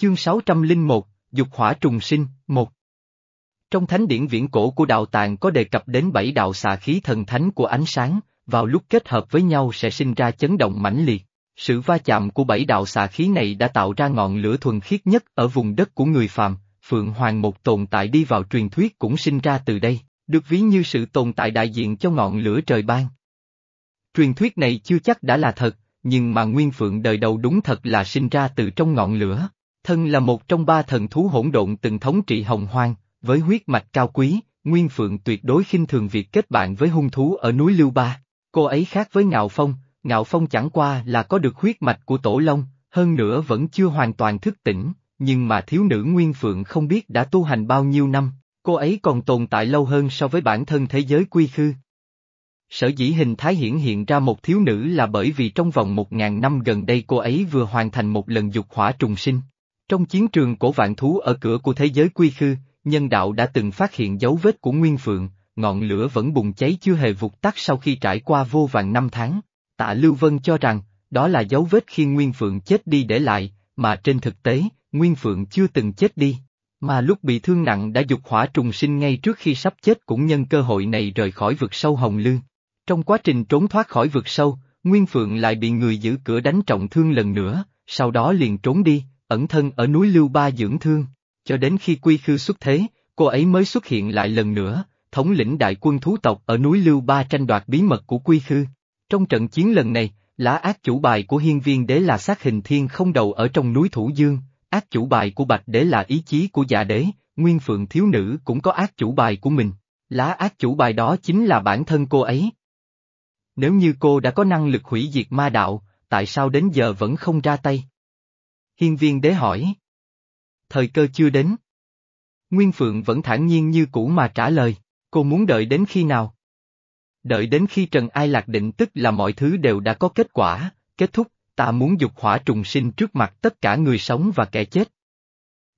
Chương 601, Dục hỏa trùng sinh, 1 Trong thánh điển viễn cổ của đạo tàng có đề cập đến bảy đạo xà khí thần thánh của ánh sáng, vào lúc kết hợp với nhau sẽ sinh ra chấn động mãnh liệt. Sự va chạm của bảy đạo xà khí này đã tạo ra ngọn lửa thuần khiết nhất ở vùng đất của người phàm, Phượng Hoàng một tồn tại đi vào truyền thuyết cũng sinh ra từ đây, được ví như sự tồn tại đại diện cho ngọn lửa trời ban. Truyền thuyết này chưa chắc đã là thật, nhưng mà Nguyên Phượng đời đầu đúng thật là sinh ra từ trong ngọn lửa. Thân là một trong ba thần thú hỗn độn từng thống trị hồng hoang, với huyết mạch cao quý, Nguyên Phượng tuyệt đối khinh thường việc kết bạn với hung thú ở núi Lưu Ba. Cô ấy khác với Ngạo Phong, Ngạo Phong chẳng qua là có được huyết mạch của Tổ Long, hơn nữa vẫn chưa hoàn toàn thức tỉnh, nhưng mà thiếu nữ Nguyên Phượng không biết đã tu hành bao nhiêu năm, cô ấy còn tồn tại lâu hơn so với bản thân thế giới quy khư. Sở dĩ hình thái hiển hiện ra một thiếu nữ là bởi vì trong vòng một ngàn năm gần đây cô ấy vừa hoàn thành một lần dục hỏa trùng sinh. Trong chiến trường cổ vạn thú ở cửa của thế giới quy khư, nhân đạo đã từng phát hiện dấu vết của Nguyên Phượng, ngọn lửa vẫn bùng cháy chưa hề vụt tắt sau khi trải qua vô vàng năm tháng. Tạ Lưu Vân cho rằng, đó là dấu vết khi Nguyên Phượng chết đi để lại, mà trên thực tế, Nguyên Phượng chưa từng chết đi. Mà lúc bị thương nặng đã dục hỏa trùng sinh ngay trước khi sắp chết cũng nhân cơ hội này rời khỏi vực sâu Hồng Lương. Trong quá trình trốn thoát khỏi vực sâu, Nguyên Phượng lại bị người giữ cửa đánh trọng thương lần nữa, sau đó liền trốn đi, ẩn thân ở núi Lưu Ba dưỡng thương. Cho đến khi Quy Khư xuất thế, cô ấy mới xuất hiện lại lần nữa, thống lĩnh đại quân thú tộc ở núi Lưu Ba tranh đoạt bí mật của Quy Khư. Trong trận chiến lần này, lá ác chủ bài của hiên viên đế là sát hình thiên không đầu ở trong núi Thủ Dương, ác chủ bài của bạch đế là ý chí của dạ đế, nguyên phượng thiếu nữ cũng có ác chủ bài của mình. Lá ác chủ bài đó chính là bản thân cô ấy. Nếu như cô đã có năng lực hủy diệt ma đạo, tại sao đến giờ vẫn không ra tay? Hiên viên đế hỏi. Thời cơ chưa đến. Nguyên Phượng vẫn thản nhiên như cũ mà trả lời, cô muốn đợi đến khi nào? Đợi đến khi Trần Ai Lạc định tức là mọi thứ đều đã có kết quả, kết thúc, ta muốn dục hỏa trùng sinh trước mặt tất cả người sống và kẻ chết.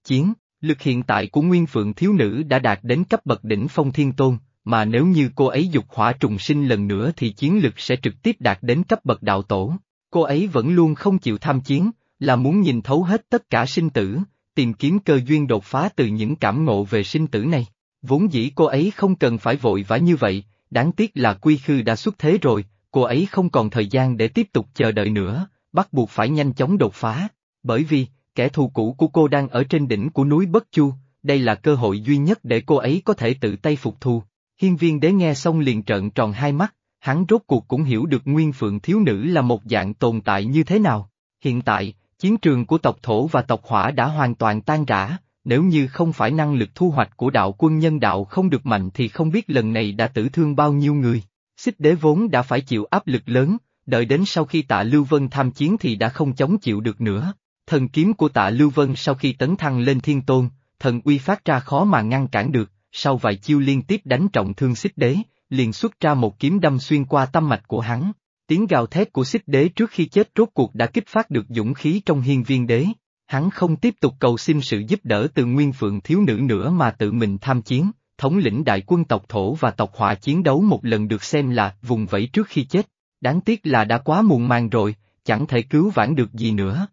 Chiến, lực hiện tại của Nguyên Phượng thiếu nữ đã đạt đến cấp bậc đỉnh phong thiên tôn, mà nếu như cô ấy dục hỏa trùng sinh lần nữa thì chiến lực sẽ trực tiếp đạt đến cấp bậc đạo tổ. Cô ấy vẫn luôn không chịu tham chiến, là muốn nhìn thấu hết tất cả sinh tử, tìm kiếm cơ duyên đột phá từ những cảm ngộ về sinh tử này. Vốn dĩ cô ấy không cần phải vội vã như vậy, đáng tiếc là quy khư đã xuất thế rồi, cô ấy không còn thời gian để tiếp tục chờ đợi nữa, bắt buộc phải nhanh chóng đột phá, bởi vì, kẻ thù cũ của cô đang ở trên đỉnh của núi Bất Chu, đây là cơ hội duy nhất để cô ấy có thể tự tay phục thù. Hiên viên đế nghe xong liền trợn tròn hai mắt, hắn rốt cuộc cũng hiểu được nguyên phượng thiếu nữ là một dạng tồn tại như thế nào. Hiện tại, chiến trường của tộc thổ và tộc hỏa đã hoàn toàn tan rã, nếu như không phải năng lực thu hoạch của đạo quân nhân đạo không được mạnh thì không biết lần này đã tử thương bao nhiêu người. Xích đế vốn đã phải chịu áp lực lớn, đợi đến sau khi tạ Lưu Vân tham chiến thì đã không chống chịu được nữa. Thần kiếm của tạ Lưu Vân sau khi tấn thăng lên thiên tôn, thần uy phát ra khó mà ngăn cản được, sau vài chiêu liên tiếp đánh trọng thương xích đế, liền xuất ra một kiếm đâm xuyên qua tâm mạch của hắn. Tiếng gào thét của xích đế trước khi chết rốt cuộc đã kích phát được dũng khí trong hiên viên đế. Hắn không tiếp tục cầu xin sự giúp đỡ từ nguyên phượng thiếu nữ nữa mà tự mình tham chiến, thống lĩnh đại quân tộc thổ và tộc họa chiến đấu một lần được xem là vùng vẫy trước khi chết. Đáng tiếc là đã quá muộn màng rồi, chẳng thể cứu vãn được gì nữa.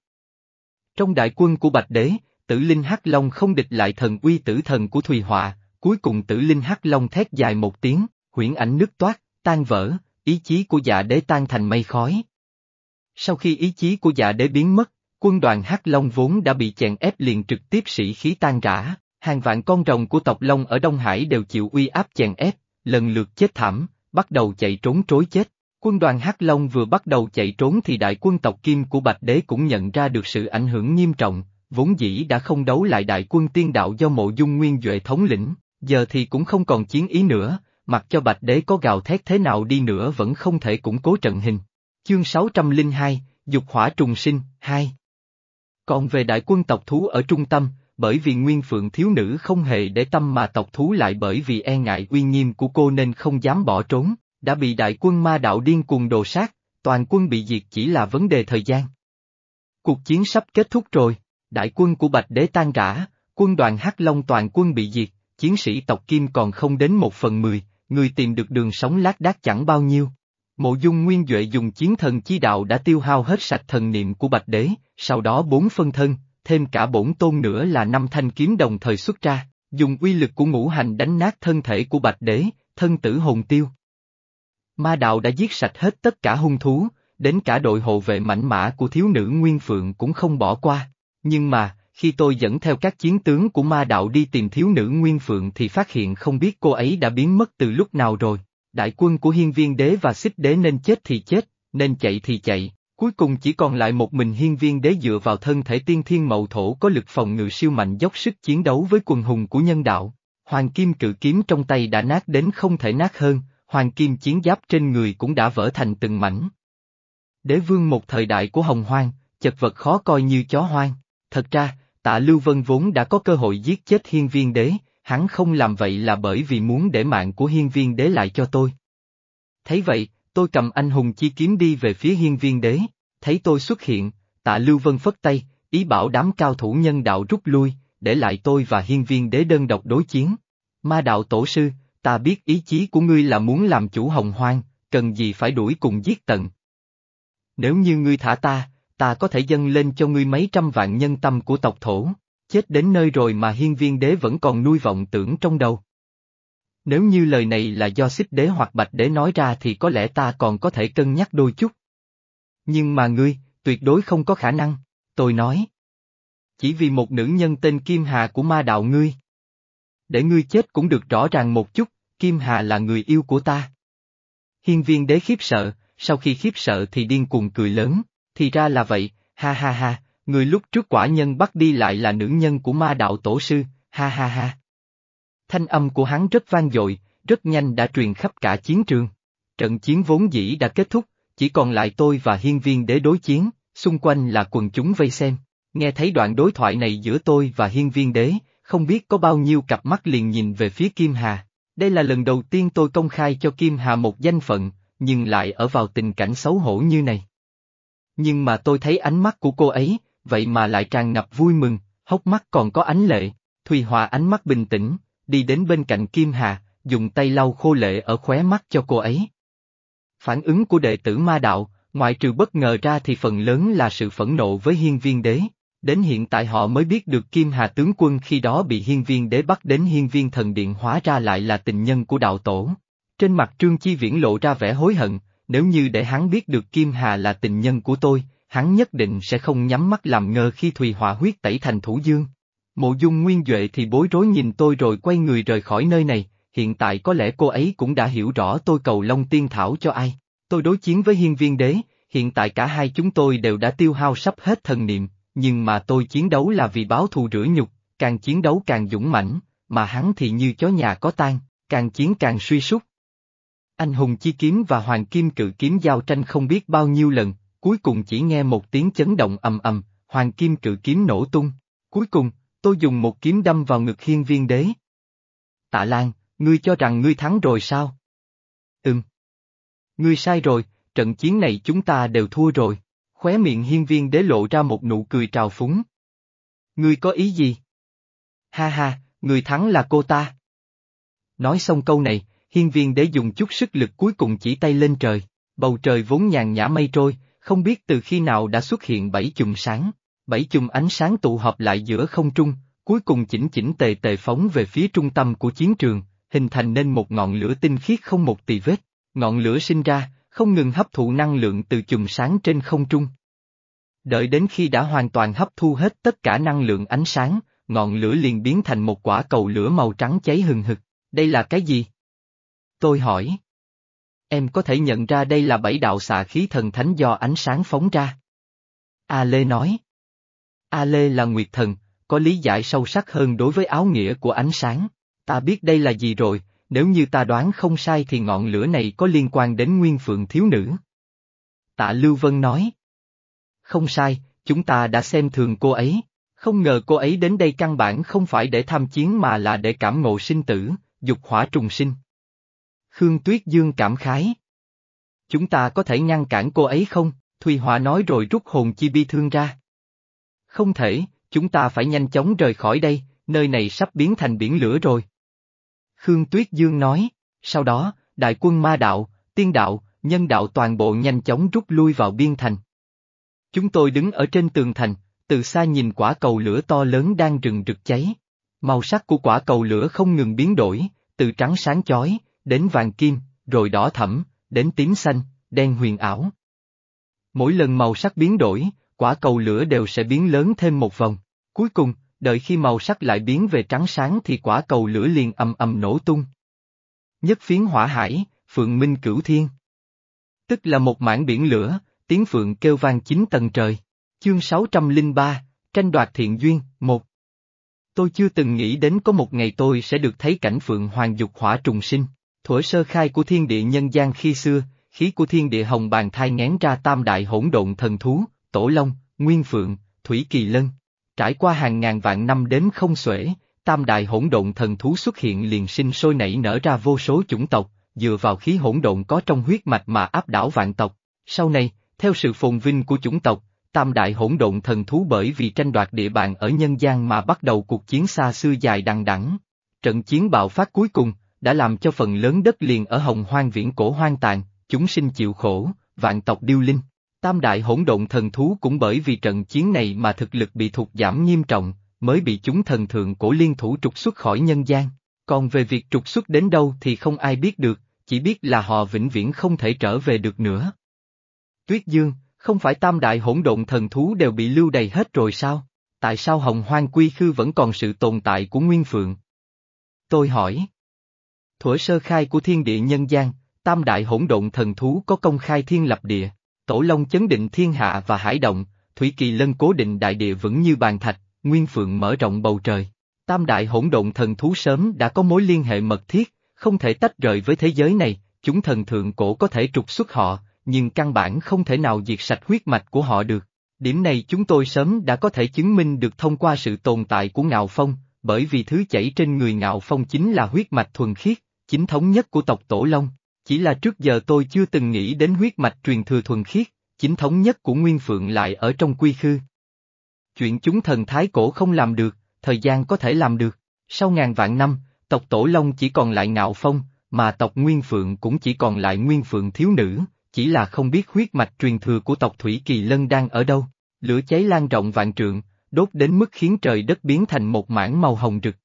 Trong đại quân của Bạch Đế, tử linh Hắc Long không địch lại thần uy tử thần của Thùy Họa, cuối cùng tử linh Hắc Long thét dài một tiếng, huyễn ảnh nứt toát, tan vỡ, ý chí của dạ đế tan thành mây khói. Sau khi ý chí của dạ đế biến mất, quân đoàn Hắc Long vốn đã bị chèn ép liền trực tiếp sĩ khí tan rã, hàng vạn con rồng của tộc Long ở Đông Hải đều chịu uy áp chèn ép, lần lượt chết thảm, bắt đầu chạy trốn trối chết. Quân đoàn Hắc Long vừa bắt đầu chạy trốn thì đại quân tộc Kim của Bạch Đế cũng nhận ra được sự ảnh hưởng nghiêm trọng, vốn dĩ đã không đấu lại đại quân tiên đạo do mộ dung nguyên Duệ thống lĩnh, giờ thì cũng không còn chiến ý nữa, mặc cho Bạch Đế có gào thét thế nào đi nữa vẫn không thể củng cố trận hình. Chương 602, Dục hỏa trùng sinh, 2 Còn về đại quân tộc thú ở trung tâm, bởi vì nguyên phượng thiếu nữ không hề để tâm mà tộc thú lại bởi vì e ngại uy nghiêm của cô nên không dám bỏ trốn, đã bị đại quân ma đạo điên cuồng đồ sát, toàn quân bị diệt chỉ là vấn đề thời gian. Cuộc chiến sắp kết thúc rồi, đại quân của Bạch Đế tan rã, quân đoàn Hắc Long toàn quân bị diệt, chiến sĩ tộc Kim còn không đến một phần mười, người tìm được đường sống lát đác chẳng bao nhiêu. Mộ dung nguyên Duệ dùng chiến thần chi đạo đã tiêu hao hết sạch thần niệm của Bạch Đế, sau đó bốn phân thân, thêm cả bổn tôn nữa là năm thanh kiếm đồng thời xuất ra, dùng uy lực của ngũ hành đánh nát thân thể của bạch đế, thân tử hồn tiêu. Ma đạo đã giết sạch hết tất cả hung thú, đến cả đội hộ vệ mảnh mã của thiếu nữ Nguyên Phượng cũng không bỏ qua. Nhưng mà, khi tôi dẫn theo các chiến tướng của ma đạo đi tìm thiếu nữ Nguyên Phượng thì phát hiện không biết cô ấy đã biến mất từ lúc nào rồi. Đại quân của hiên viên đế và xích đế nên chết thì chết, nên chạy thì chạy, cuối cùng chỉ còn lại một mình hiên viên đế dựa vào thân thể tiên thiên mậu thổ có lực phòng ngự siêu mạnh dốc sức chiến đấu với quần hùng của nhân đạo. Hoàng kim cự kiếm trong tay đã nát đến không thể nát hơn, hoàng kim chiến giáp trên người cũng đã vỡ thành từng mảnh. Đế vương một thời đại của hồng hoang, chật vật khó coi như chó hoang. Thật ra, tạ Lưu Vân vốn đã có cơ hội giết chết hiên viên đế, hắn không làm vậy là bởi vì muốn để mạng của hiên viên đế lại cho tôi. Thấy vậy, tôi cầm anh hùng chi kiếm đi về phía hiên viên đế, thấy tôi xuất hiện, tạ Lưu Vân phất tay, ý bảo đám cao thủ nhân đạo rút lui, để lại tôi và hiên viên đế đơn độc đối chiến. Ma đạo tổ sư, ta biết ý chí của ngươi là muốn làm chủ hồng hoang, cần gì phải đuổi cùng giết tận. Nếu như ngươi thả ta, ta có thể dâng lên cho ngươi mấy trăm vạn nhân tâm của tộc thổ, chết đến nơi rồi mà hiên viên đế vẫn còn nuôi vọng tưởng trong đầu. Nếu như lời này là do xích đế hoặc bạch đế nói ra thì có lẽ ta còn có thể cân nhắc đôi chút. Nhưng mà ngươi, tuyệt đối không có khả năng, tôi nói. Chỉ vì một nữ nhân tên Kim Hà của ma đạo ngươi. Để ngươi chết cũng được rõ ràng một chút, Kim Hà là người yêu của ta. Hiên viên đế khiếp sợ, sau khi khiếp sợ thì điên cuồng cười lớn, thì ra là vậy, ha ha ha, người lúc trước quả nhân bắt đi lại là nữ nhân của ma đạo tổ sư, ha ha ha. Thanh âm của hắn rất vang dội, rất nhanh đã truyền khắp cả chiến trường. Trận chiến vốn dĩ đã kết thúc, chỉ còn lại tôi và hiên viên đế đối chiến, xung quanh là quần chúng vây xem. Nghe thấy đoạn đối thoại này giữa tôi và hiên viên đế, không biết có bao nhiêu cặp mắt liền nhìn về phía Kim Hà. Đây là lần đầu tiên tôi công khai cho Kim Hà một danh phận, nhưng lại ở vào tình cảnh xấu hổ như này. Nhưng mà tôi thấy ánh mắt của cô ấy, vậy mà lại tràn ngập vui mừng, hốc mắt còn có ánh lệ, Thùy Hòa ánh mắt bình tĩnh, đi đến bên cạnh Kim Hà, dùng tay lau khô lệ ở khóe mắt cho cô ấy. Phản ứng của đệ tử ma đạo, ngoại trừ bất ngờ ra thì phần lớn là sự phẫn nộ với hiên viên đế. Đến hiện tại họ mới biết được Kim Hà tướng quân khi đó bị hiên viên đế bắt đến hiên viên thần điện hóa ra lại là tình nhân của đạo tổ. Trên mặt Trương Chi Viễn lộ ra vẻ hối hận, nếu như để hắn biết được Kim Hà là tình nhân của tôi, hắn nhất định sẽ không nhắm mắt làm ngơ khi Thùy Hỏa huyết tẩy thành thủ dương. Mộ dung nguyên Duệ thì bối rối nhìn tôi rồi quay người rời khỏi nơi này, hiện tại có lẽ cô ấy cũng đã hiểu rõ tôi cầu Long Tiên Thảo cho ai. Tôi đối chiến với hiên viên đế, hiện tại cả hai chúng tôi đều đã tiêu hao sắp hết thần niệm, nhưng mà tôi chiến đấu là vì báo thù rửa nhục, càng chiến đấu càng dũng mãnh, mà hắn thì như chó nhà có tan, càng chiến càng suy sút. Anh hùng chi kiếm và hoàng kim cự kiếm giao tranh không biết bao nhiêu lần, cuối cùng chỉ nghe một tiếng chấn động ầm ầm, hoàng kim cự kiếm nổ tung. Cuối cùng, tôi dùng một kiếm đâm vào ngực hiên viên đế. Tạ Lan, ngươi cho rằng ngươi thắng rồi sao? Ừm. Ngươi sai rồi, trận chiến này chúng ta đều thua rồi. Khóe miệng hiên viên đế lộ ra một nụ cười trào phúng. Ngươi có ý gì? Ha ha, người thắng là cô ta. Nói xong câu này, hiên viên đế dùng chút sức lực cuối cùng chỉ tay lên trời, bầu trời vốn nhàn nhã mây trôi, không biết từ khi nào đã xuất hiện bảy chùm sáng, bảy chùm ánh sáng tụ họp lại giữa không trung, cuối cùng chỉnh chỉnh tề tề phóng về phía trung tâm của chiến trường, hình thành nên một ngọn lửa tinh khiết không một tì vết, ngọn lửa sinh ra, không ngừng hấp thụ năng lượng từ chùm sáng trên không trung. Đợi đến khi đã hoàn toàn hấp thu hết tất cả năng lượng ánh sáng, ngọn lửa liền biến thành một quả cầu lửa màu trắng cháy hừng hực. Đây là cái gì? Tôi hỏi. Em có thể nhận ra đây là bảy đạo xạ khí thần thánh do ánh sáng phóng ra. A Lê nói. A Lê là Nguyệt Thần, có lý giải sâu sắc hơn đối với áo nghĩa của ánh sáng. Ta biết đây là gì rồi, nếu như ta đoán không sai thì ngọn lửa này có liên quan đến Nguyên Phượng thiếu nữ. Tạ Lưu Vân nói. Không sai, chúng ta đã xem thường cô ấy, không ngờ cô ấy đến đây căn bản không phải để tham chiến mà là để cảm ngộ sinh tử, dục hỏa trùng sinh. Khương Tuyết Dương cảm khái. Chúng ta có thể ngăn cản cô ấy không? Thùy Họa nói rồi rút hồn chi bi thương ra. Không thể, chúng ta phải nhanh chóng rời khỏi đây, nơi này sắp biến thành biển lửa rồi. Khương Tuyết Dương nói, sau đó, đại quân ma đạo, tiên đạo, nhân đạo toàn bộ nhanh chóng rút lui vào biên thành. Chúng tôi đứng ở trên tường thành, từ xa nhìn quả cầu lửa to lớn đang rừng rực cháy. Màu sắc của quả cầu lửa không ngừng biến đổi, từ trắng sáng chói, đến vàng kim, rồi đỏ thẫm, đến tím xanh, đen huyền ảo. Mỗi lần màu sắc biến đổi, quả cầu lửa đều sẽ biến lớn thêm một vòng. Cuối cùng, đợi khi màu sắc lại biến về trắng sáng thì quả cầu lửa liền ầm ầm nổ tung. Nhất phiến hỏa hải, phượng minh cửu thiên. Tức là một mảng biển lửa, tiếng phượng kêu vang chín tầng trời. Chương 603, tranh đoạt thiện duyên, một. Tôi chưa từng nghĩ đến có một ngày tôi sẽ được thấy cảnh phượng hoàng dục hỏa trùng sinh. Thuở sơ khai của thiên địa nhân gian khi xưa, khí của thiên địa hồng bàn thai ngén ra tam đại hỗn độn thần thú, tổ long, nguyên phượng, thủy kỳ lân. Trải qua hàng ngàn vạn năm đếm không xuể, tam đại hỗn độn thần thú xuất hiện liền sinh sôi nảy nở ra vô số chủng tộc, dựa vào khí hỗn độn có trong huyết mạch mà áp đảo vạn tộc. Sau này, theo sự phồn vinh của chủng tộc, tam đại hỗn độn thần thú bởi vì tranh đoạt địa bàn ở nhân gian mà bắt đầu cuộc chiến xa xưa dài đằng đẵng. Trận chiến bạo phát cuối cùng, đã làm cho phần lớn đất liền ở hồng hoang viễn cổ hoang tàn, chúng sinh chịu khổ, vạn tộc điêu linh. Tam đại hỗn độn thần thú cũng bởi vì trận chiến này mà thực lực bị thụt giảm nghiêm trọng, mới bị chúng thần thượng cổ liên thủ trục xuất khỏi nhân gian. Còn về việc trục xuất đến đâu thì không ai biết được, chỉ biết là họ vĩnh viễn không thể trở về được nữa. Tuyết Dương, không phải tam đại hỗn độn thần thú đều bị lưu đầy hết rồi sao? Tại sao hồng hoang quy khư vẫn còn sự tồn tại của Nguyên Phượng? Tôi hỏi. Thuở sơ khai của thiên địa nhân gian, tam đại hỗn độn thần thú có công khai thiên lập địa, tổ long chấn định thiên hạ và hải động, thủy kỳ lân cố định đại địa vững như bàn thạch, Nguyên Phượng mở rộng bầu trời. Tam đại hỗn độn thần thú sớm đã có mối liên hệ mật thiết, không thể tách rời với thế giới này, chúng thần thượng cổ có thể trục xuất họ, nhưng căn bản không thể nào diệt sạch huyết mạch của họ được. Điểm này chúng tôi sớm đã có thể chứng minh được thông qua sự tồn tại của Ngạo Phong, bởi vì thứ chảy trên người Ngạo Phong chính là huyết mạch thuần khiết, chính thống nhất của tộc Tổ Long. Chỉ là trước giờ tôi chưa từng nghĩ đến huyết mạch truyền thừa thuần khiết, chính thống nhất của Nguyên Phượng lại ở trong quy khư. Chuyện chúng thần thái cổ không làm được, thời gian có thể làm được. Sau ngàn vạn năm, tộc Tổ Long chỉ còn lại Ngạo Phong, mà tộc Nguyên Phượng cũng chỉ còn lại Nguyên Phượng thiếu nữ, chỉ là không biết huyết mạch truyền thừa của tộc Thủy Kỳ Lân đang ở đâu. Lửa cháy lan rộng vạn trượng, đốt đến mức khiến trời đất biến thành một mảng màu hồng rực.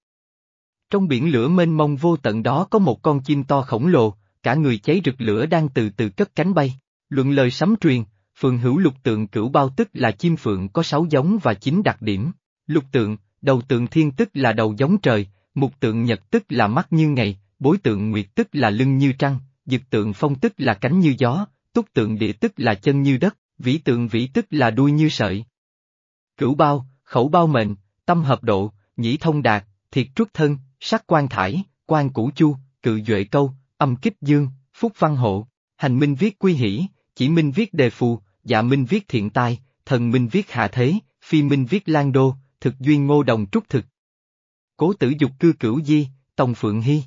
Trong biển lửa mênh mông vô tận đó có một con chim to khổng lồ, cả người cháy rực lửa đang từ từ cất cánh bay. Luận lời sấm truyền, phường hữu lục tượng cửu bao tức là chim phượng có sáu giống và chín đặc điểm. Lục tượng, đầu tượng thiên tức là đầu giống trời, mục tượng nhật tức là mắt như ngày, bối tượng nguyệt tức là lưng như trăng, dực tượng phong tức là cánh như gió, túc tượng địa tức là chân như đất, vĩ tượng vĩ tức là đuôi như sợi. Cửu bao, khẩu bao mệnh, tâm hợp độ, nhĩ thông đạt, thiệt trút thân, sắc quan thải, quan củ chu, cự duệ câu, âm kích dương, phúc văn hộ, hành minh viết quy hỷ, chỉ minh viết đề phù, dạ minh viết thiện tai, thần minh viết hạ thế, phi minh viết lan đô, thực duyên ngô đồng trúc thực. Cố tử dục cư cửu di, tòng phượng hy.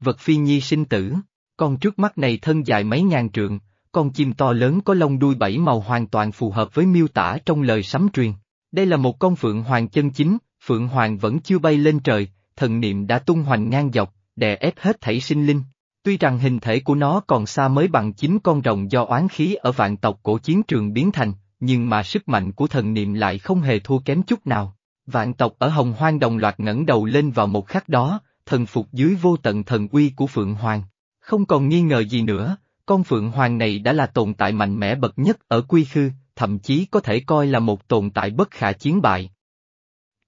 Vật phi nhi sinh tử, con trước mắt này thân dài mấy ngàn trượng, con chim to lớn có lông đuôi bảy màu hoàn toàn phù hợp với miêu tả trong lời sấm truyền. Đây là một con phượng hoàng chân chính, phượng hoàng vẫn chưa bay lên trời, thần niệm đã tung hoành ngang dọc, đè ép hết thảy sinh linh. Tuy rằng hình thể của nó còn xa mới bằng chính con rồng do oán khí ở vạn tộc cổ chiến trường biến thành, nhưng mà sức mạnh của thần niệm lại không hề thua kém chút nào. Vạn tộc ở hồng hoang đồng loạt ngẩng đầu lên vào một khắc đó, thần phục dưới vô tận thần uy của Phượng Hoàng. Không còn nghi ngờ gì nữa, con Phượng Hoàng này đã là tồn tại mạnh mẽ bậc nhất ở quy khư, thậm chí có thể coi là một tồn tại bất khả chiến bại.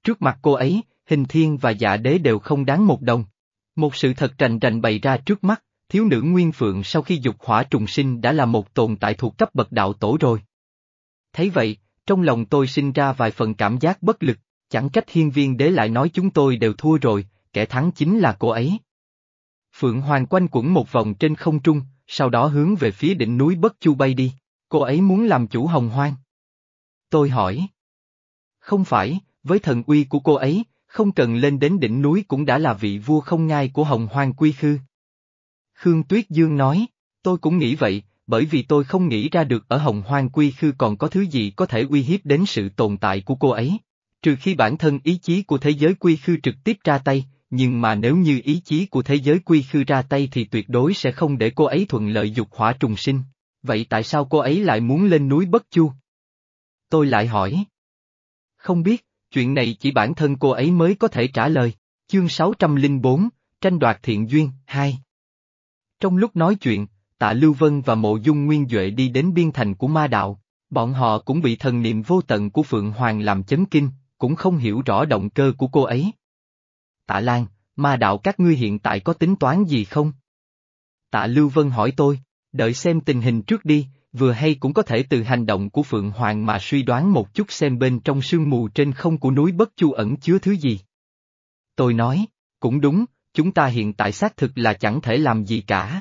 Trước mặt cô ấy, hình thiên và dạ đế đều không đáng một đồng. Một sự thật trành trành bày ra trước mắt, thiếu nữ Nguyên Phượng sau khi dục hỏa trùng sinh đã là một tồn tại thuộc cấp bậc đạo tổ rồi. Thấy vậy, trong lòng tôi sinh ra vài phần cảm giác bất lực, chẳng cách hiên viên đế lại nói chúng tôi đều thua rồi, kẻ thắng chính là cô ấy. Phượng Hoàng quanh quẩn một vòng trên không trung, sau đó hướng về phía đỉnh núi Bất Chu bay đi, cô ấy muốn làm chủ hồng hoang. Tôi hỏi. Không phải, với thần uy của cô ấy, không cần lên đến đỉnh núi cũng đã là vị vua không ngai của hồng hoang quy khư. Khương Tuyết Dương nói, tôi cũng nghĩ vậy, bởi vì tôi không nghĩ ra được ở hồng hoang quy khư còn có thứ gì có thể uy hiếp đến sự tồn tại của cô ấy. Trừ khi bản thân ý chí của thế giới quy khư trực tiếp ra tay, nhưng mà nếu như ý chí của thế giới quy khư ra tay thì tuyệt đối sẽ không để cô ấy thuận lợi dục hỏa trùng sinh. Vậy tại sao cô ấy lại muốn lên núi Bất Chu? Tôi lại hỏi. Không biết, chuyện này chỉ bản thân cô ấy mới có thể trả lời. Chương 604, Tranh đoạt thiện duyên, 2 Trong lúc nói chuyện, tạ Lưu Vân và mộ dung nguyên Duệ đi đến biên thành của ma đạo, bọn họ cũng bị thần niệm vô tận của Phượng Hoàng làm chấn kinh, cũng không hiểu rõ động cơ của cô ấy. Tạ Lan, ma đạo các ngươi hiện tại có tính toán gì không? Tạ Lưu Vân hỏi tôi, đợi xem tình hình trước đi, vừa hay cũng có thể từ hành động của Phượng Hoàng mà suy đoán một chút xem bên trong sương mù trên không của núi Bất Chu ẩn chứa thứ gì. Tôi nói, cũng đúng, chúng ta hiện tại xác thực là chẳng thể làm gì cả.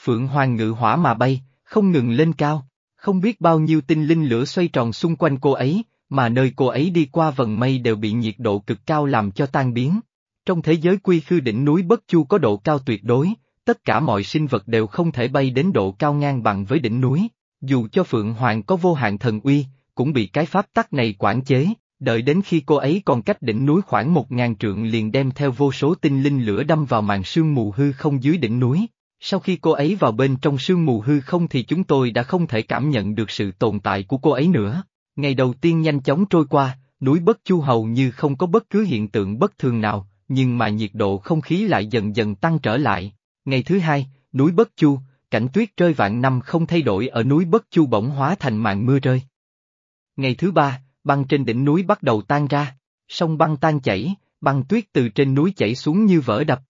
Phượng Hoàng ngự hỏa mà bay, không ngừng lên cao, không biết bao nhiêu tinh linh lửa xoay tròn xung quanh cô ấy, mà nơi cô ấy đi qua vần mây đều bị nhiệt độ cực cao làm cho tan biến. Trong thế giới quy khư đỉnh núi Bất Chu có độ cao tuyệt đối, tất cả mọi sinh vật đều không thể bay đến độ cao ngang bằng với đỉnh núi. Dù cho Phượng Hoàng có vô hạn thần uy, cũng bị cái pháp tắc này quản chế, đợi đến khi cô ấy còn cách đỉnh núi khoảng một ngàn trượng liền đem theo vô số tinh linh lửa đâm vào màn sương mù hư không dưới đỉnh núi. Sau khi cô ấy vào bên trong sương mù hư không thì chúng tôi đã không thể cảm nhận được sự tồn tại của cô ấy nữa. Ngày đầu tiên nhanh chóng trôi qua, núi Bất Chu hầu như không có bất cứ hiện tượng bất thường nào, nhưng mà nhiệt độ không khí lại dần dần tăng trở lại. Ngày thứ hai, núi Bất Chu, cảnh tuyết rơi vạn năm không thay đổi ở núi Bất Chu bỗng hóa thành màn mưa rơi. Ngày thứ ba, băng trên đỉnh núi bắt đầu tan ra, sông băng tan chảy, băng tuyết từ trên núi chảy xuống như vỡ đập.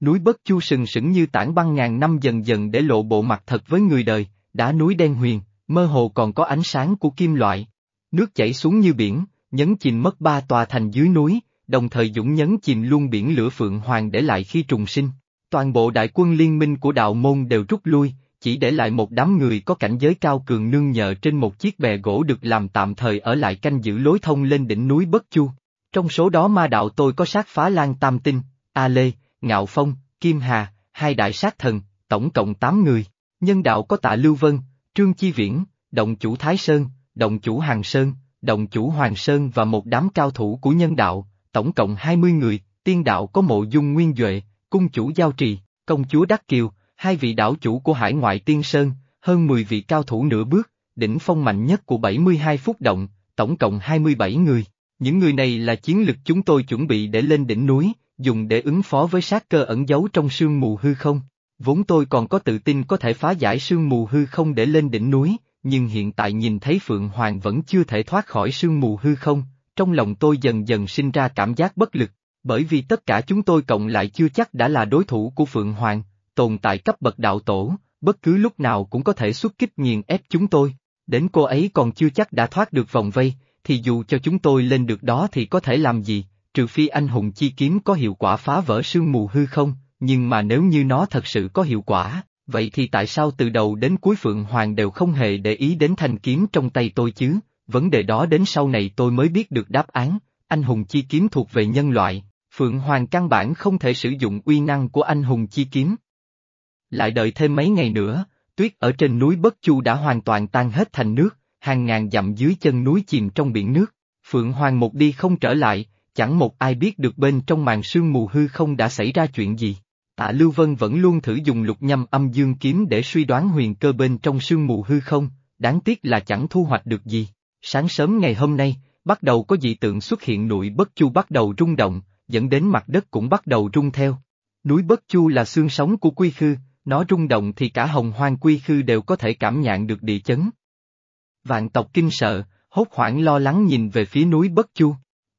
Núi Bất Chu sừng sững như tảng băng ngàn năm dần dần để lộ bộ mặt thật với người đời, đá núi đen huyền, mơ hồ còn có ánh sáng của kim loại. Nước chảy xuống như biển, nhấn chìm mất ba tòa thành dưới núi, đồng thời dũng nhấn chìm luôn biển lửa Phượng Hoàng để lại khi trùng sinh. Toàn bộ đại quân liên minh của đạo môn đều rút lui, chỉ để lại một đám người có cảnh giới cao cường nương nhờ trên một chiếc bè gỗ được làm tạm thời ở lại canh giữ lối thông lên đỉnh núi Bất Chu. Trong số đó ma đạo tôi có sát phá lan tam tinh, A Lê, Ngạo Phong, Kim Hà, hai đại sát thần, tổng cộng 8 người. Nhân đạo có tạ Lưu Vân, Trương Chi Viễn, động chủ Thái Sơn, động chủ Hàng Sơn, động chủ Hoàng Sơn và một đám cao thủ của nhân đạo, tổng cộng 20 người, tiên đạo có mộ dung nguyên Duệ, cung chủ Giao Trì, công chúa Đắc Kiều, hai vị đảo chủ của hải ngoại tiên sơn, hơn 10 vị cao thủ nửa bước, đỉnh phong mạnh nhất của 72 phút động, tổng cộng 27 người. Những người này là chiến lực chúng tôi chuẩn bị để lên đỉnh núi, dùng để ứng phó với sát cơ ẩn giấu trong sương mù hư không. Vốn tôi còn có tự tin có thể phá giải sương mù hư không để lên đỉnh núi, nhưng hiện tại nhìn thấy Phượng Hoàng vẫn chưa thể thoát khỏi sương mù hư không, trong lòng tôi dần dần sinh ra cảm giác bất lực, bởi vì tất cả chúng tôi cộng lại chưa chắc đã là đối thủ của Phượng Hoàng, tồn tại cấp bậc đạo tổ, bất cứ lúc nào cũng có thể xuất kích nghiền ép chúng tôi, đến cô ấy còn chưa chắc đã thoát được vòng vây, thì dù cho chúng tôi lên được đó thì có thể làm gì, trừ phi anh hùng chi kiếm có hiệu quả phá vỡ sương mù hư không, nhưng mà nếu như nó thật sự có hiệu quả, vậy thì tại sao từ đầu đến cuối Phượng Hoàng đều không hề để ý đến thanh kiếm trong tay tôi chứ, vấn đề đó đến sau này tôi mới biết được đáp án, anh hùng chi kiếm thuộc về nhân loại, Phượng Hoàng căn bản không thể sử dụng uy năng của anh hùng chi kiếm. Lại đợi thêm mấy ngày nữa, tuyết ở trên núi Bất Chu đã hoàn toàn tan hết thành nước, hàng ngàn dặm dưới chân núi chìm trong biển nước, Phượng Hoàng một đi không trở lại, chẳng một ai biết được bên trong màn sương mù hư không đã xảy ra chuyện gì. Tạ Lưu Vân vẫn luôn thử dùng lục nhâm âm dương kiếm để suy đoán huyền cơ bên trong sương mù hư không, đáng tiếc là chẳng thu hoạch được gì. Sáng sớm ngày hôm nay, bắt đầu có dị tượng xuất hiện núi Bất Chu bắt đầu rung động, dẫn đến mặt đất cũng bắt đầu rung theo. Núi Bất Chu là xương sống của quy khư, nó rung động thì cả hồng hoang quy khư đều có thể cảm nhận được địa chấn. Vạn tộc kinh sợ, hốt hoảng lo lắng nhìn về phía núi Bất Chu.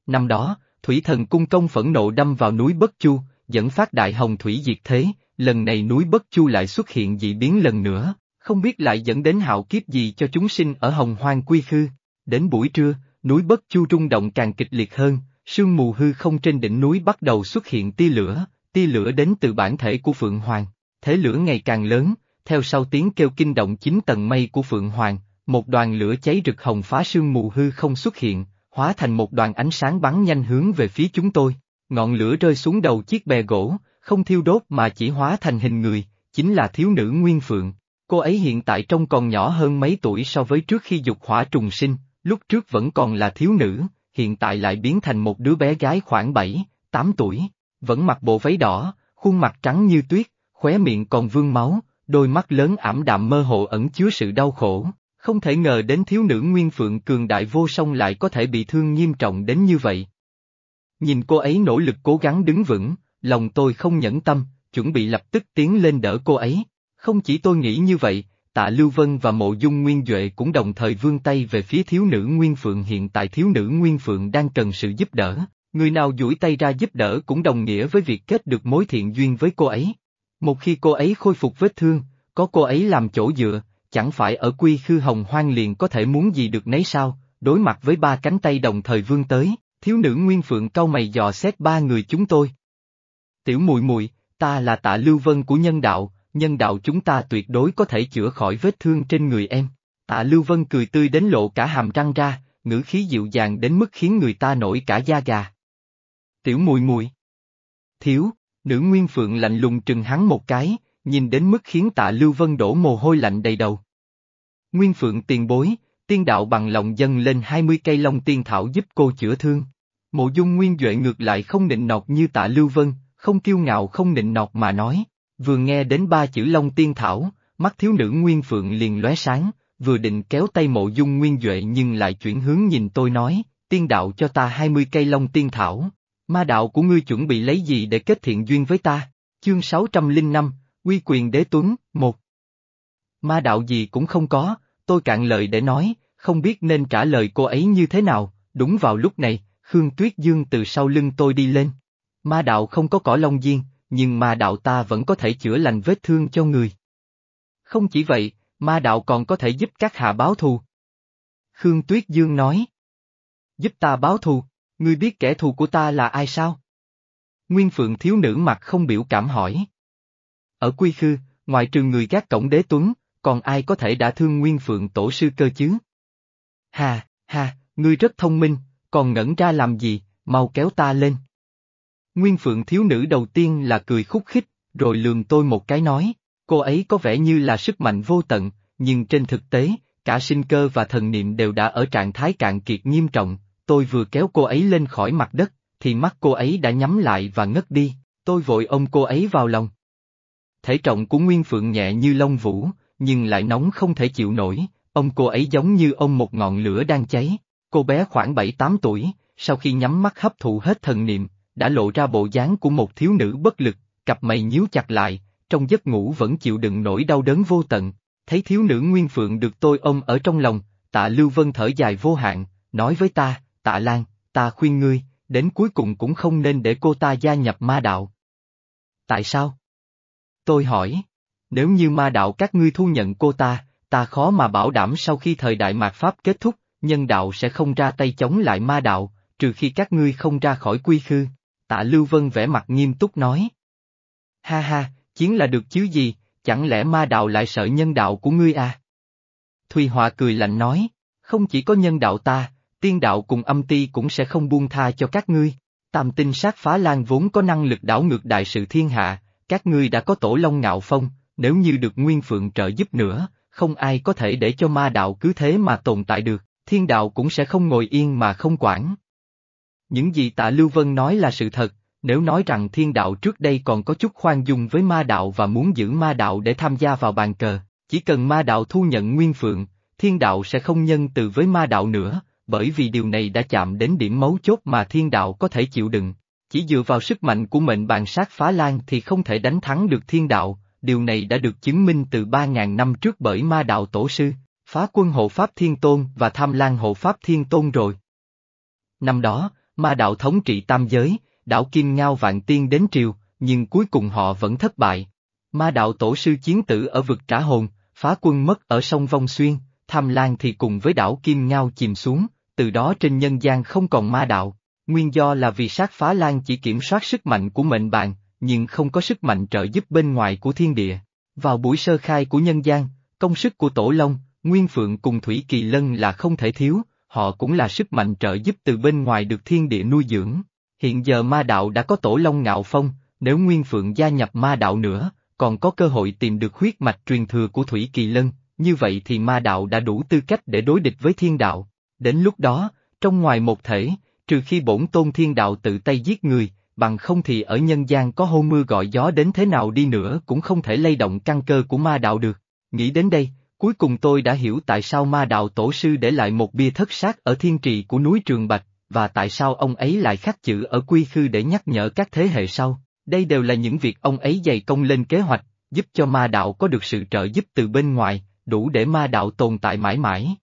Năm đó, Thủy thần cung công phẫn nộ đâm vào núi Bất Chu, dẫn phát đại hồng thủy diệt thế, lần này núi Bất Chu lại xuất hiện dị biến lần nữa, không biết lại dẫn đến hạo kiếp gì cho chúng sinh ở hồng hoang quy khư. Đến buổi trưa, núi Bất Chu rung động càng kịch liệt hơn, sương mù hư không trên đỉnh núi bắt đầu xuất hiện tia lửa, tia lửa đến từ bản thể của Phượng Hoàng. Thế lửa ngày càng lớn, theo sau tiếng kêu kinh động chín tầng mây của Phượng Hoàng, một đoàn lửa cháy rực hồng phá sương mù hư không xuất hiện, hóa thành một đoàn ánh sáng bắn nhanh hướng về phía chúng tôi. Ngọn lửa rơi xuống đầu chiếc bè gỗ, không thiêu đốt mà chỉ hóa thành hình người, chính là thiếu nữ Nguyên Phượng. Cô ấy hiện tại trông còn nhỏ hơn mấy tuổi so với trước khi dục hỏa trùng sinh, lúc trước vẫn còn là thiếu nữ, hiện tại lại biến thành một đứa bé gái khoảng 7, 8 tuổi, vẫn mặc bộ váy đỏ, khuôn mặt trắng như tuyết, khóe miệng còn vương máu, đôi mắt lớn ảm đạm mơ hồ ẩn chứa sự đau khổ, Không thể ngờ đến thiếu nữ Nguyên Phượng cường đại vô song lại có thể bị thương nghiêm trọng đến như vậy. Nhìn cô ấy nỗ lực cố gắng đứng vững, lòng tôi không nhẫn tâm, chuẩn bị lập tức tiến lên đỡ cô ấy. Không chỉ tôi nghĩ như vậy, tạ Lưu Vân và mộ dung Nguyên Duệ cũng đồng thời vươn tay về phía thiếu nữ Nguyên Phượng hiện tại thiếu nữ Nguyên Phượng đang cần sự giúp đỡ, người nào duỗi tay ra giúp đỡ cũng đồng nghĩa với việc kết được mối thiện duyên với cô ấy. Một khi cô ấy khôi phục vết thương, có cô ấy làm chỗ dựa, chẳng phải ở quy khư hồng hoang liền có thể muốn gì được nấy sao, đối mặt với ba cánh tay đồng thời vươn tới, thiếu nữ Nguyên Phượng cau mày dò xét ba người chúng tôi. Tiểu mùi mùi, ta là tạ lưu vân của nhân đạo, nhân đạo chúng ta tuyệt đối có thể chữa khỏi vết thương trên người em. Tạ Lưu Vân cười tươi đến lộ cả hàm răng ra, ngữ khí dịu dàng đến mức khiến người ta nổi cả da gà. Tiểu mùi mùi. Thiếu, nữ Nguyên Phượng lạnh lùng trừng hắn một cái, nhìn đến mức khiến tạ Lưu Vân đổ mồ hôi lạnh đầy đầu. Nguyên Phượng tiền bối, tiên đạo bằng lòng dâng lên 20 cây long tiên thảo giúp cô chữa thương. Mộ dung Nguyên Duệ ngược lại không nịnh nọt như tạ Lưu Vân, không kiêu ngạo không nịnh nọt mà nói. Vừa nghe đến ba chữ Long Tiên Thảo, mắt thiếu nữ Nguyên Phượng liền lóe sáng, vừa định kéo tay mộ dung Nguyên Duệ nhưng lại chuyển hướng nhìn tôi nói, tiên đạo cho ta 20 cây Long Tiên Thảo, ma đạo của ngươi chuẩn bị lấy gì để kết thiện duyên với ta? Chương 605, Quy quyền đế tuấn, một. Ma đạo gì cũng không có, tôi cạn lời để nói, không biết nên trả lời cô ấy như thế nào, đúng vào lúc này, Khương Tuyết Dương từ sau lưng tôi đi lên. Ma đạo không có cỏ long diên, nhưng ma đạo ta vẫn có thể chữa lành vết thương cho người. Không chỉ vậy, ma đạo còn có thể giúp các hạ báo thù. Khương Tuyết Dương nói. Giúp ta báo thù, ngươi biết kẻ thù của ta là ai sao? Nguyên Phượng thiếu nữ mặt không biểu cảm hỏi. Ở Quy Khư, ngoài trừ người gác cổng đế tuấn, còn ai có thể đã thương Nguyên Phượng tổ sư cơ chứ? Hà, hà, ngươi rất thông minh, còn ngẩn ra làm gì, mau kéo ta lên. Nguyên Phượng thiếu nữ đầu tiên là cười khúc khích, rồi lườm tôi một cái nói, cô ấy có vẻ như là sức mạnh vô tận, nhưng trên thực tế, cả sinh cơ và thần niệm đều đã ở trạng thái cạn kiệt nghiêm trọng, tôi vừa kéo cô ấy lên khỏi mặt đất, thì mắt cô ấy đã nhắm lại và ngất đi, tôi vội ôm cô ấy vào lòng. Thể trọng của Nguyên Phượng nhẹ như lông vũ, nhưng lại nóng không thể chịu nổi, ông cô ấy giống như ông một ngọn lửa đang cháy, cô bé khoảng 7-8 tuổi, sau khi nhắm mắt hấp thụ hết thần niệm, đã lộ ra bộ dáng của một thiếu nữ bất lực, cặp mày nhíu chặt lại, trong giấc ngủ vẫn chịu đựng nỗi đau đớn vô tận. Thấy thiếu nữ Nguyên Phượng được tôi ôm ở trong lòng, tạ Lưu Vân thở dài vô hạn, nói với ta, tạ Lan, ta khuyên ngươi, đến cuối cùng cũng không nên để cô ta gia nhập ma đạo. Tại sao? Tôi hỏi, nếu như ma đạo các ngươi thu nhận cô ta, ta khó mà bảo đảm sau khi thời đại mạt Pháp kết thúc, nhân đạo sẽ không ra tay chống lại ma đạo, trừ khi các ngươi không ra khỏi quy khư. Tạ Lưu Vân vẽ mặt nghiêm túc nói. Ha ha, chiến là được chứ gì, chẳng lẽ ma đạo lại sợ nhân đạo của ngươi à? Thùy Họa cười lạnh nói, không chỉ có nhân đạo ta, tiên đạo cùng âm ti cũng sẽ không buông tha cho các ngươi. Tam tinh sát phá lan vốn có năng lực đảo ngược đại sự thiên hạ, các ngươi đã có tổ long ngạo phong, nếu như được Nguyên Phượng trợ giúp nữa, không ai có thể để cho ma đạo cứ thế mà tồn tại được, thiên đạo cũng sẽ không ngồi yên mà không quản. Những gì tạ Lưu Vân nói là sự thật, nếu nói rằng thiên đạo trước đây còn có chút khoan dung với ma đạo và muốn giữ ma đạo để tham gia vào bàn cờ, chỉ cần ma đạo thu nhận nguyên phượng, thiên đạo sẽ không nhân từ với ma đạo nữa, bởi vì điều này đã chạm đến điểm mấu chốt mà thiên đạo có thể chịu đựng. Chỉ dựa vào sức mạnh của mệnh bàn sát phá lan thì không thể đánh thắng được thiên đạo, điều này đã được chứng minh từ 3.000 năm trước bởi ma đạo tổ sư, phá quân hộ Pháp Thiên Tôn và tham lan hộ Pháp Thiên Tôn rồi. Năm đó, ma đạo thống trị tam giới, đảo Kim Ngao vạn tiên đến triều, nhưng cuối cùng họ vẫn thất bại. Ma đạo tổ sư chiến tử ở vực trả hồn, phá quân mất ở sông Vong Xuyên, tham lan thì cùng với đảo Kim Ngao chìm xuống, từ đó trên nhân gian không còn ma đạo. Nguyên do là vì sát phá lan chỉ kiểm soát sức mạnh của mệnh bàn, nhưng không có sức mạnh trợ giúp bên ngoài của thiên địa. Vào buổi sơ khai của nhân gian, công sức của Tổ Long, Nguyên Phượng cùng Thủy Kỳ Lân là không thể thiếu, họ cũng là sức mạnh trợ giúp từ bên ngoài được thiên địa nuôi dưỡng. Hiện giờ ma đạo đã có tổ long ngạo phong, nếu Nguyên Phượng gia nhập ma đạo nữa, còn có cơ hội tìm được huyết mạch truyền thừa của Thủy Kỳ Lân, như vậy thì ma đạo đã đủ tư cách để đối địch với thiên đạo. Đến lúc đó, trong ngoài một thể, trừ khi bổn tôn thiên đạo tự tay giết người, bằng không thì ở nhân gian có hô mưa gọi gió đến thế nào đi nữa cũng không thể lay động căn cơ của ma đạo được. Nghĩ đến đây, cuối cùng tôi đã hiểu tại sao ma đạo tổ sư để lại một bia thất sát ở thiên trì của núi Trường Bạch, và tại sao ông ấy lại khắc chữ ở quy khư để nhắc nhở các thế hệ sau. Đây đều là những việc ông ấy dày công lên kế hoạch, giúp cho ma đạo có được sự trợ giúp từ bên ngoài, đủ để ma đạo tồn tại mãi mãi.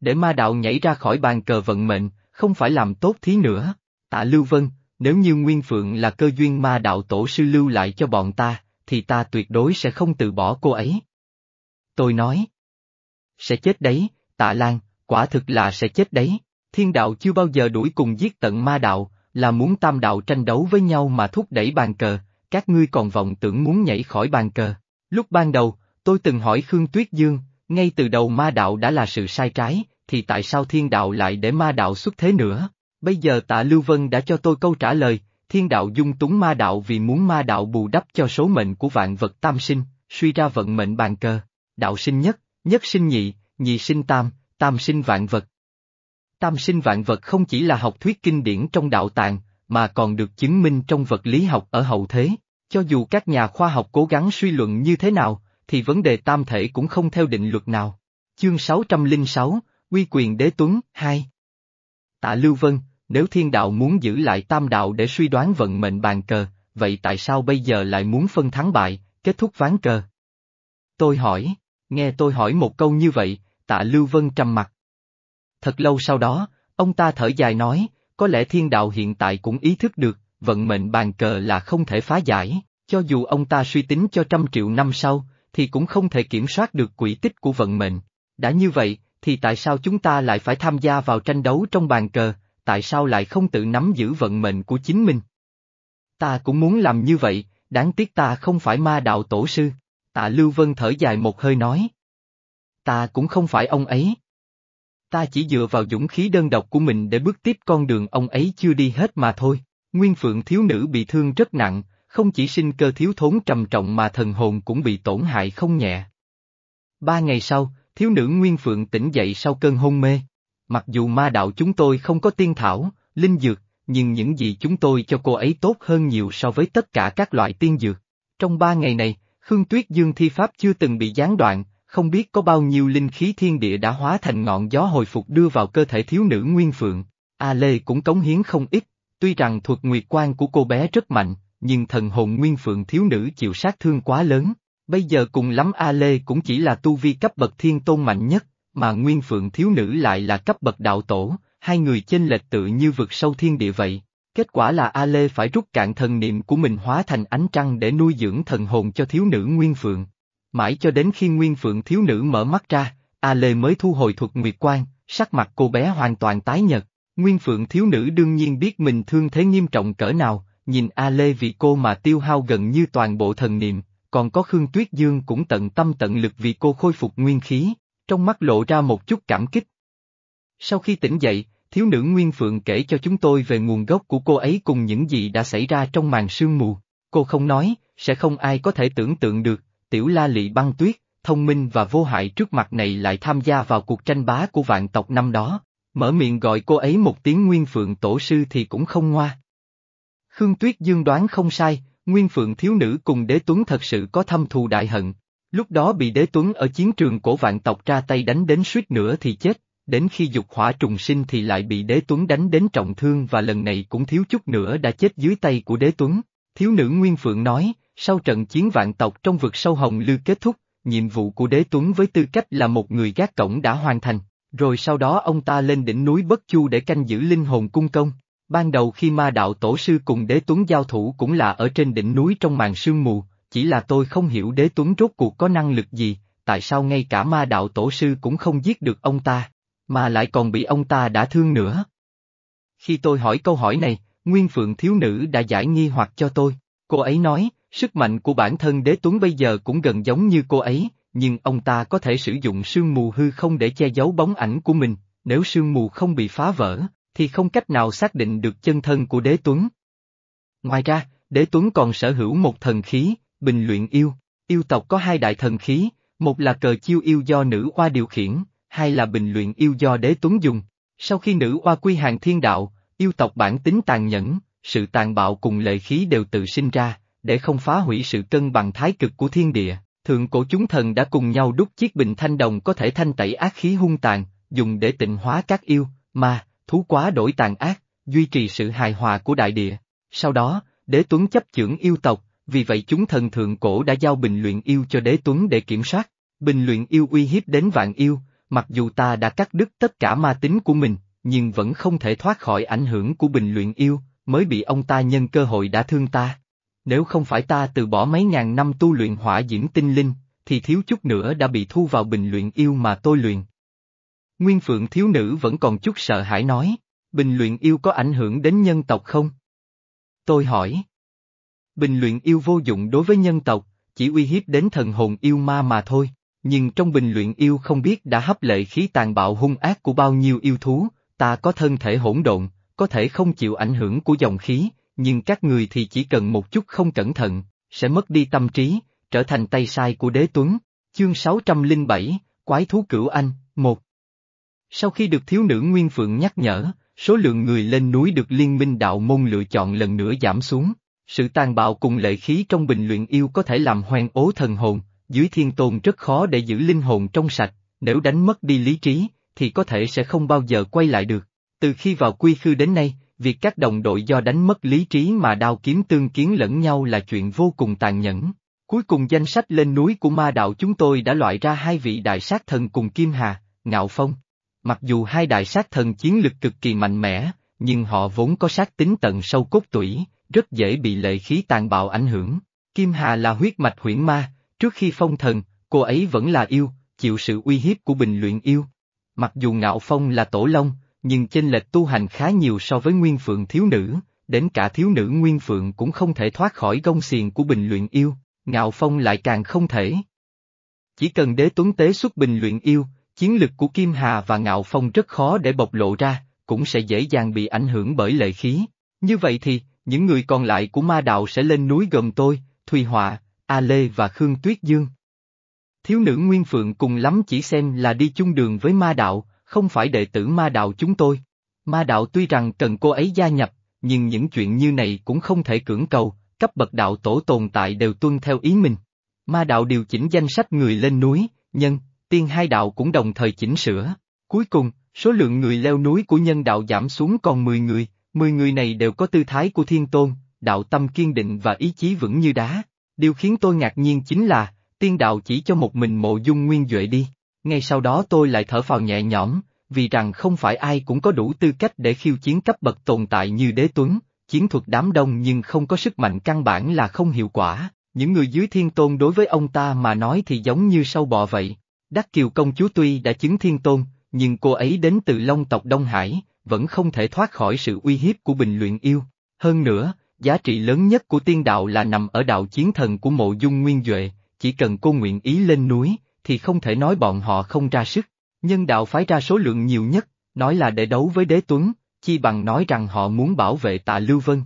Để ma đạo nhảy ra khỏi bàn cờ vận mệnh, không phải làm tốt thí nữa. Tạ Lưu Vân, nếu như Nguyên Phượng là cơ duyên ma đạo tổ sư lưu lại cho bọn ta, thì ta tuyệt đối sẽ không từ bỏ cô ấy. Tôi nói. Sẽ chết đấy, tạ Lan, quả thực là sẽ chết đấy. Thiên đạo chưa bao giờ đuổi cùng giết tận ma đạo, là muốn tam đạo tranh đấu với nhau mà thúc đẩy bàn cờ, các ngươi còn vọng tưởng muốn nhảy khỏi bàn cờ. Lúc ban đầu, tôi từng hỏi Khương Tuyết Dương, ngay từ đầu ma đạo đã là sự sai trái, thì tại sao thiên đạo lại để ma đạo xuất thế nữa? Bây giờ tạ Lưu Vân đã cho tôi câu trả lời, thiên đạo dung túng ma đạo vì muốn ma đạo bù đắp cho số mệnh của vạn vật tam sinh, suy ra vận mệnh bàn cờ. Đạo sinh nhất, nhất sinh nhị, nhị sinh tam, tam sinh vạn vật. Tam sinh vạn vật không chỉ là học thuyết kinh điển trong đạo tàng, mà còn được chứng minh trong vật lý học ở hậu thế. Cho dù các nhà khoa học cố gắng suy luận như thế nào, thì vấn đề tam thể cũng không theo định luật nào. Chương 606, Quy quyền đế tuấn, 2 Tạ Lưu Vân, nếu thiên đạo muốn giữ lại tam đạo để suy đoán vận mệnh bàn cờ, vậy tại sao bây giờ lại muốn phân thắng bại, kết thúc ván cờ? Tôi hỏi, nghe tôi hỏi một câu như vậy, tạ Lưu Vân trầm mặt. Thật lâu sau đó, ông ta thở dài nói, có lẽ thiên đạo hiện tại cũng ý thức được, vận mệnh bàn cờ là không thể phá giải, cho dù ông ta suy tính cho trăm triệu năm sau, thì cũng không thể kiểm soát được quỹ tích của vận mệnh. Đã như vậy, thì tại sao chúng ta lại phải tham gia vào tranh đấu trong bàn cờ, tại sao lại không tự nắm giữ vận mệnh của chính mình? Ta cũng muốn làm như vậy, đáng tiếc ta không phải ma đạo tổ sư. Tạ Lưu Vân thở dài một hơi nói. Ta cũng không phải ông ấy. Ta chỉ dựa vào dũng khí đơn độc của mình để bước tiếp con đường ông ấy chưa đi hết mà thôi. Nguyên Phượng thiếu nữ bị thương rất nặng, không chỉ sinh cơ thiếu thốn trầm trọng mà thần hồn cũng bị tổn hại không nhẹ. Ba ngày sau, thiếu nữ Nguyên Phượng tỉnh dậy sau cơn hôn mê. Mặc dù ma đạo chúng tôi không có tiên thảo, linh dược, nhưng những gì chúng tôi cho cô ấy tốt hơn nhiều so với tất cả các loại tiên dược. Trong ba ngày này, Khương Tuyết Dương thi pháp chưa từng bị gián đoạn, không biết có bao nhiêu linh khí thiên địa đã hóa thành ngọn gió hồi phục đưa vào cơ thể thiếu nữ Nguyên Phượng. A Lê cũng cống hiến không ít, tuy rằng thuật nguyệt quan của cô bé rất mạnh, nhưng thần hồn Nguyên Phượng thiếu nữ chịu sát thương quá lớn. Bây giờ cùng lắm A Lê cũng chỉ là tu vi cấp bậc thiên tôn mạnh nhất, mà Nguyên Phượng thiếu nữ lại là cấp bậc đạo tổ, hai người chênh lệch tự như vực sâu thiên địa vậy. Kết quả là A Lê phải rút cạn thần niệm của mình hóa thành ánh trăng để nuôi dưỡng thần hồn cho thiếu nữ Nguyên Phượng. Mãi cho đến khi Nguyên Phượng thiếu nữ mở mắt ra, A Lê mới thu hồi thuật nguyệt quan, sắc mặt cô bé hoàn toàn tái nhợt. Nguyên Phượng thiếu nữ đương nhiên biết mình thương thế nghiêm trọng cỡ nào, nhìn A Lê vì cô mà tiêu hao gần như toàn bộ thần niệm, còn có Khương Tuyết Dương cũng tận tâm tận lực vì cô khôi phục nguyên khí, trong mắt lộ ra một chút cảm kích. Sau khi tỉnh dậy, thiếu nữ Nguyên Phượng kể cho chúng tôi về nguồn gốc của cô ấy cùng những gì đã xảy ra trong màn sương mù. Cô không nói, sẽ không ai có thể tưởng tượng được, tiểu la lị băng tuyết, thông minh và vô hại trước mặt này lại tham gia vào cuộc tranh bá của vạn tộc năm đó. Mở miệng gọi cô ấy một tiếng Nguyên Phượng tổ sư thì cũng không ngoa. Khương Tuyết Dương đoán không sai, Nguyên Phượng thiếu nữ cùng đế tuấn thật sự có thâm thù đại hận. Lúc đó bị đế tuấn ở chiến trường cổ vạn tộc ra tay đánh đến suýt nữa thì chết, đến khi dục hỏa trùng sinh thì lại bị đế tuấn đánh đến trọng thương và lần này cũng thiếu chút nữa đã chết dưới tay của đế tuấn. Thiếu nữ Nguyên Phượng nói, sau trận chiến vạn tộc trong vực sâu hồng lư kết thúc, nhiệm vụ của đế tuấn với tư cách là một người gác cổng đã hoàn thành, rồi sau đó ông ta lên đỉnh núi Bất Chu để canh giữ linh hồn cung công. Ban đầu khi ma đạo tổ sư cùng đế tuấn giao thủ cũng là ở trên đỉnh núi trong màn sương mù, chỉ là tôi không hiểu đế tuấn rốt cuộc có năng lực gì, tại sao ngay cả ma đạo tổ sư cũng không giết được ông ta, mà lại còn bị ông ta đã thương nữa. Khi tôi hỏi câu hỏi này, Nguyên Phượng thiếu nữ đã giải nghi hoặc cho tôi, cô ấy nói, sức mạnh của bản thân đế tuấn bây giờ cũng gần giống như cô ấy, nhưng ông ta có thể sử dụng sương mù hư không để che giấu bóng ảnh của mình, nếu sương mù không bị phá vỡ, thì không cách nào xác định được chân thân của đế tuấn. Ngoài ra, đế tuấn còn sở hữu một thần khí, bình luyện yêu. Yêu tộc có hai đại thần khí, một là cờ chiêu yêu do nữ oa điều khiển, hai là bình luyện yêu do đế tuấn dùng. Sau khi nữ oa quy hàng thiên đạo, yêu tộc bản tính tàn nhẫn, sự tàn bạo cùng lệ khí đều tự sinh ra, để không phá hủy sự cân bằng thái cực của thiên địa, Thượng cổ chúng thần đã cùng nhau đúc chiếc bình thanh đồng có thể thanh tẩy ác khí hung tàn, dùng để tịnh hóa các yêu, ma, thú quá đổi tàn ác, duy trì sự hài hòa của đại địa. Sau đó, đế tuấn chấp chưởng yêu tộc, vì vậy chúng thần thượng cổ đã giao bình luyện yêu cho đế tuấn để kiểm soát. Bình luyện yêu uy hiếp đến vạn yêu, mặc dù ta đã cắt đứt tất cả ma tính của mình, nhưng vẫn không thể thoát khỏi ảnh hưởng của bình luyện yêu, mới bị ông ta nhân cơ hội đã thương ta. Nếu không phải ta từ bỏ mấy ngàn năm tu luyện hỏa diễm tinh linh, thì thiếu chút nữa đã bị thu vào bình luyện yêu mà tôi luyện. Nguyên phượng thiếu nữ vẫn còn chút sợ hãi nói, bình luyện yêu có ảnh hưởng đến nhân tộc không? Tôi hỏi. Bình luyện yêu vô dụng đối với nhân tộc, chỉ uy hiếp đến thần hồn yêu ma mà thôi, nhưng trong bình luyện yêu không biết đã hấp lệ khí tàn bạo hung ác của bao nhiêu yêu thú, ta có thân thể hỗn độn, có thể không chịu ảnh hưởng của dòng khí, nhưng các người thì chỉ cần một chút không cẩn thận, sẽ mất đi tâm trí, trở thành tay sai của đế tuấn. Chương 607, Quái thú cửu anh, 1 Sau khi được thiếu nữ Nguyên Phượng nhắc nhở, số lượng người lên núi được liên minh đạo môn lựa chọn lần nữa giảm xuống. Sự tàn bạo cùng lệ khí trong bình luyện yêu có thể làm hoang ố thần hồn, dưới thiên tôn rất khó để giữ linh hồn trong sạch, nếu đánh mất đi lý trí, thì có thể sẽ không bao giờ quay lại được. Từ khi vào quy khư đến nay, việc các đồng đội do đánh mất lý trí mà đao kiếm tương kiến lẫn nhau là chuyện vô cùng tàn nhẫn. Cuối cùng danh sách lên núi của ma đạo chúng tôi đã loại ra hai vị đại sát thần cùng Kim Hà, Ngạo Phong. Mặc dù hai đại sát thần chiến lực cực kỳ mạnh mẽ, nhưng họ vốn có sát tính tận sâu cốt tủy, rất dễ bị lệ khí tàn bạo ảnh hưởng. Kim Hà là huyết mạch huyễn ma, trước khi phong thần, cô ấy vẫn là yêu, chịu sự uy hiếp của bình luyện yêu. Mặc dù Ngạo Phong là tổ long, nhưng chênh lệch tu hành khá nhiều so với Nguyên Phượng thiếu nữ, đến cả thiếu nữ Nguyên Phượng cũng không thể thoát khỏi gông xiềng của bình luyện yêu, Ngạo Phong lại càng không thể. Chỉ cần đế tuấn tế xuất bình luyện yêu, chiến lực của Kim Hà và Ngạo Phong rất khó để bộc lộ ra, cũng sẽ dễ dàng bị ảnh hưởng bởi lệ khí. Như vậy thì, những người còn lại của ma đạo sẽ lên núi gồm tôi, Thùy Họa, A Lê và Khương Tuyết Dương. Thiếu nữ Nguyên Phượng cùng lắm chỉ xem là đi chung đường với ma đạo, không phải đệ tử ma đạo chúng tôi. Ma đạo tuy rằng cần cô ấy gia nhập, nhưng những chuyện như này cũng không thể cưỡng cầu, cấp bậc đạo tổ tồn tại đều tuân theo ý mình. Ma đạo điều chỉnh danh sách người lên núi, nhân, tiên hai đạo cũng đồng thời chỉnh sửa. Cuối cùng, số lượng người leo núi của nhân đạo giảm xuống còn 10 người, 10 người này đều có tư thái của thiên tôn, đạo tâm kiên định và ý chí vững như đá. Điều khiến tôi ngạc nhiên chính là, tiên đạo chỉ cho một mình mộ dung nguyên Duệ đi. Ngay sau đó tôi lại thở phào nhẹ nhõm, vì rằng không phải ai cũng có đủ tư cách để khiêu chiến cấp bậc tồn tại như đế tuấn, chiến thuật đám đông nhưng không có sức mạnh căn bản là không hiệu quả, những người dưới thiên tôn đối với ông ta mà nói thì giống như sâu bọ vậy. Đắc Kiều công chúa tuy đã chứng thiên tôn, nhưng cô ấy đến từ Long tộc Đông Hải, vẫn không thể thoát khỏi sự uy hiếp của bình luyện yêu. Hơn nữa, giá trị lớn nhất của tiên đạo là nằm ở đạo chiến thần của mộ dung nguyên Duệ, chỉ cần cô nguyện ý lên núi, thì không thể nói bọn họ không ra sức. Nhân đạo phái ra số lượng nhiều nhất, nói là để đấu với đế tuấn, chi bằng nói rằng họ muốn bảo vệ tạ Lưu Vân.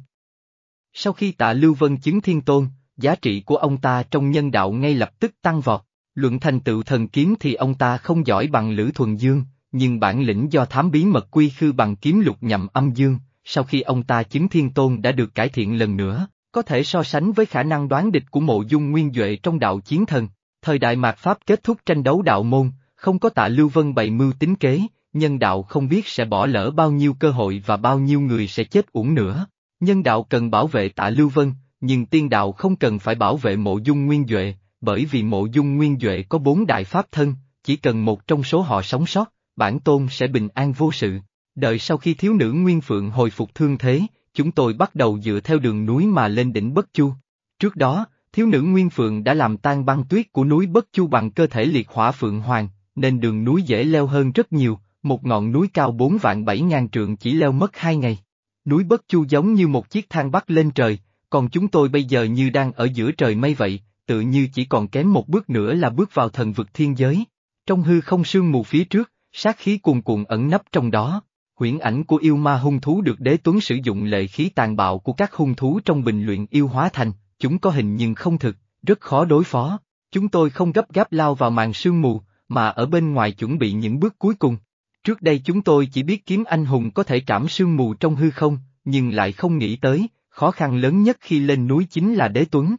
Sau khi tạ Lưu Vân chứng thiên tôn, giá trị của ông ta trong nhân đạo ngay lập tức tăng vọt. Luận thành tựu thần kiếm thì ông ta không giỏi bằng Lữ Thuần Dương, nhưng bản lĩnh do thám bí mật quy khư bằng kiếm lục nhằm âm dương, sau khi ông ta chứng thiên tôn đã được cải thiện lần nữa, có thể so sánh với khả năng đoán địch của mộ dung nguyên Duệ trong đạo chiến thần. Thời đại mạt Pháp kết thúc tranh đấu đạo môn, không có tạ Lưu Vân bày mưu tính kế, nhân đạo không biết sẽ bỏ lỡ bao nhiêu cơ hội và bao nhiêu người sẽ chết uổng nữa. Nhân đạo cần bảo vệ tạ Lưu Vân, nhưng tiên đạo không cần phải bảo vệ mộ dung nguyên Duệ, bởi vì mộ dung nguyên Duệ có bốn đại pháp thân, chỉ cần một trong số họ sống sót, bản tôn sẽ bình an vô sự. Đợi sau khi thiếu nữ Nguyên Phượng hồi phục thương thế, chúng tôi bắt đầu dựa theo đường núi mà lên đỉnh Bất Chu. Trước đó, thiếu nữ Nguyên Phượng đã làm tan băng tuyết của núi Bất Chu bằng cơ thể liệt hỏa Phượng Hoàng, nên đường núi dễ leo hơn rất nhiều, một ngọn núi cao 4 vạn 7 ngàn trượng chỉ leo mất 2 ngày. Núi Bất Chu giống như một chiếc thang bắt lên trời, còn chúng tôi bây giờ như đang ở giữa trời mây vậy, tự như chỉ còn kém một bước nữa là bước vào thần vực thiên giới. Trong hư không sương mù phía trước, sát khí cuồn cuộn ẩn nấp trong đó. Huyễn ảnh của yêu ma hung thú được đế tuấn sử dụng lệ khí tàn bạo của các hung thú trong bình luyện yêu hóa thành, chúng có hình nhưng không thực, rất khó đối phó. Chúng tôi không gấp gáp lao vào màn sương mù, mà ở bên ngoài chuẩn bị những bước cuối cùng. Trước đây chúng tôi chỉ biết kiếm anh hùng có thể trảm sương mù trong hư không, nhưng lại không nghĩ tới, khó khăn lớn nhất khi lên núi chính là đế tuấn.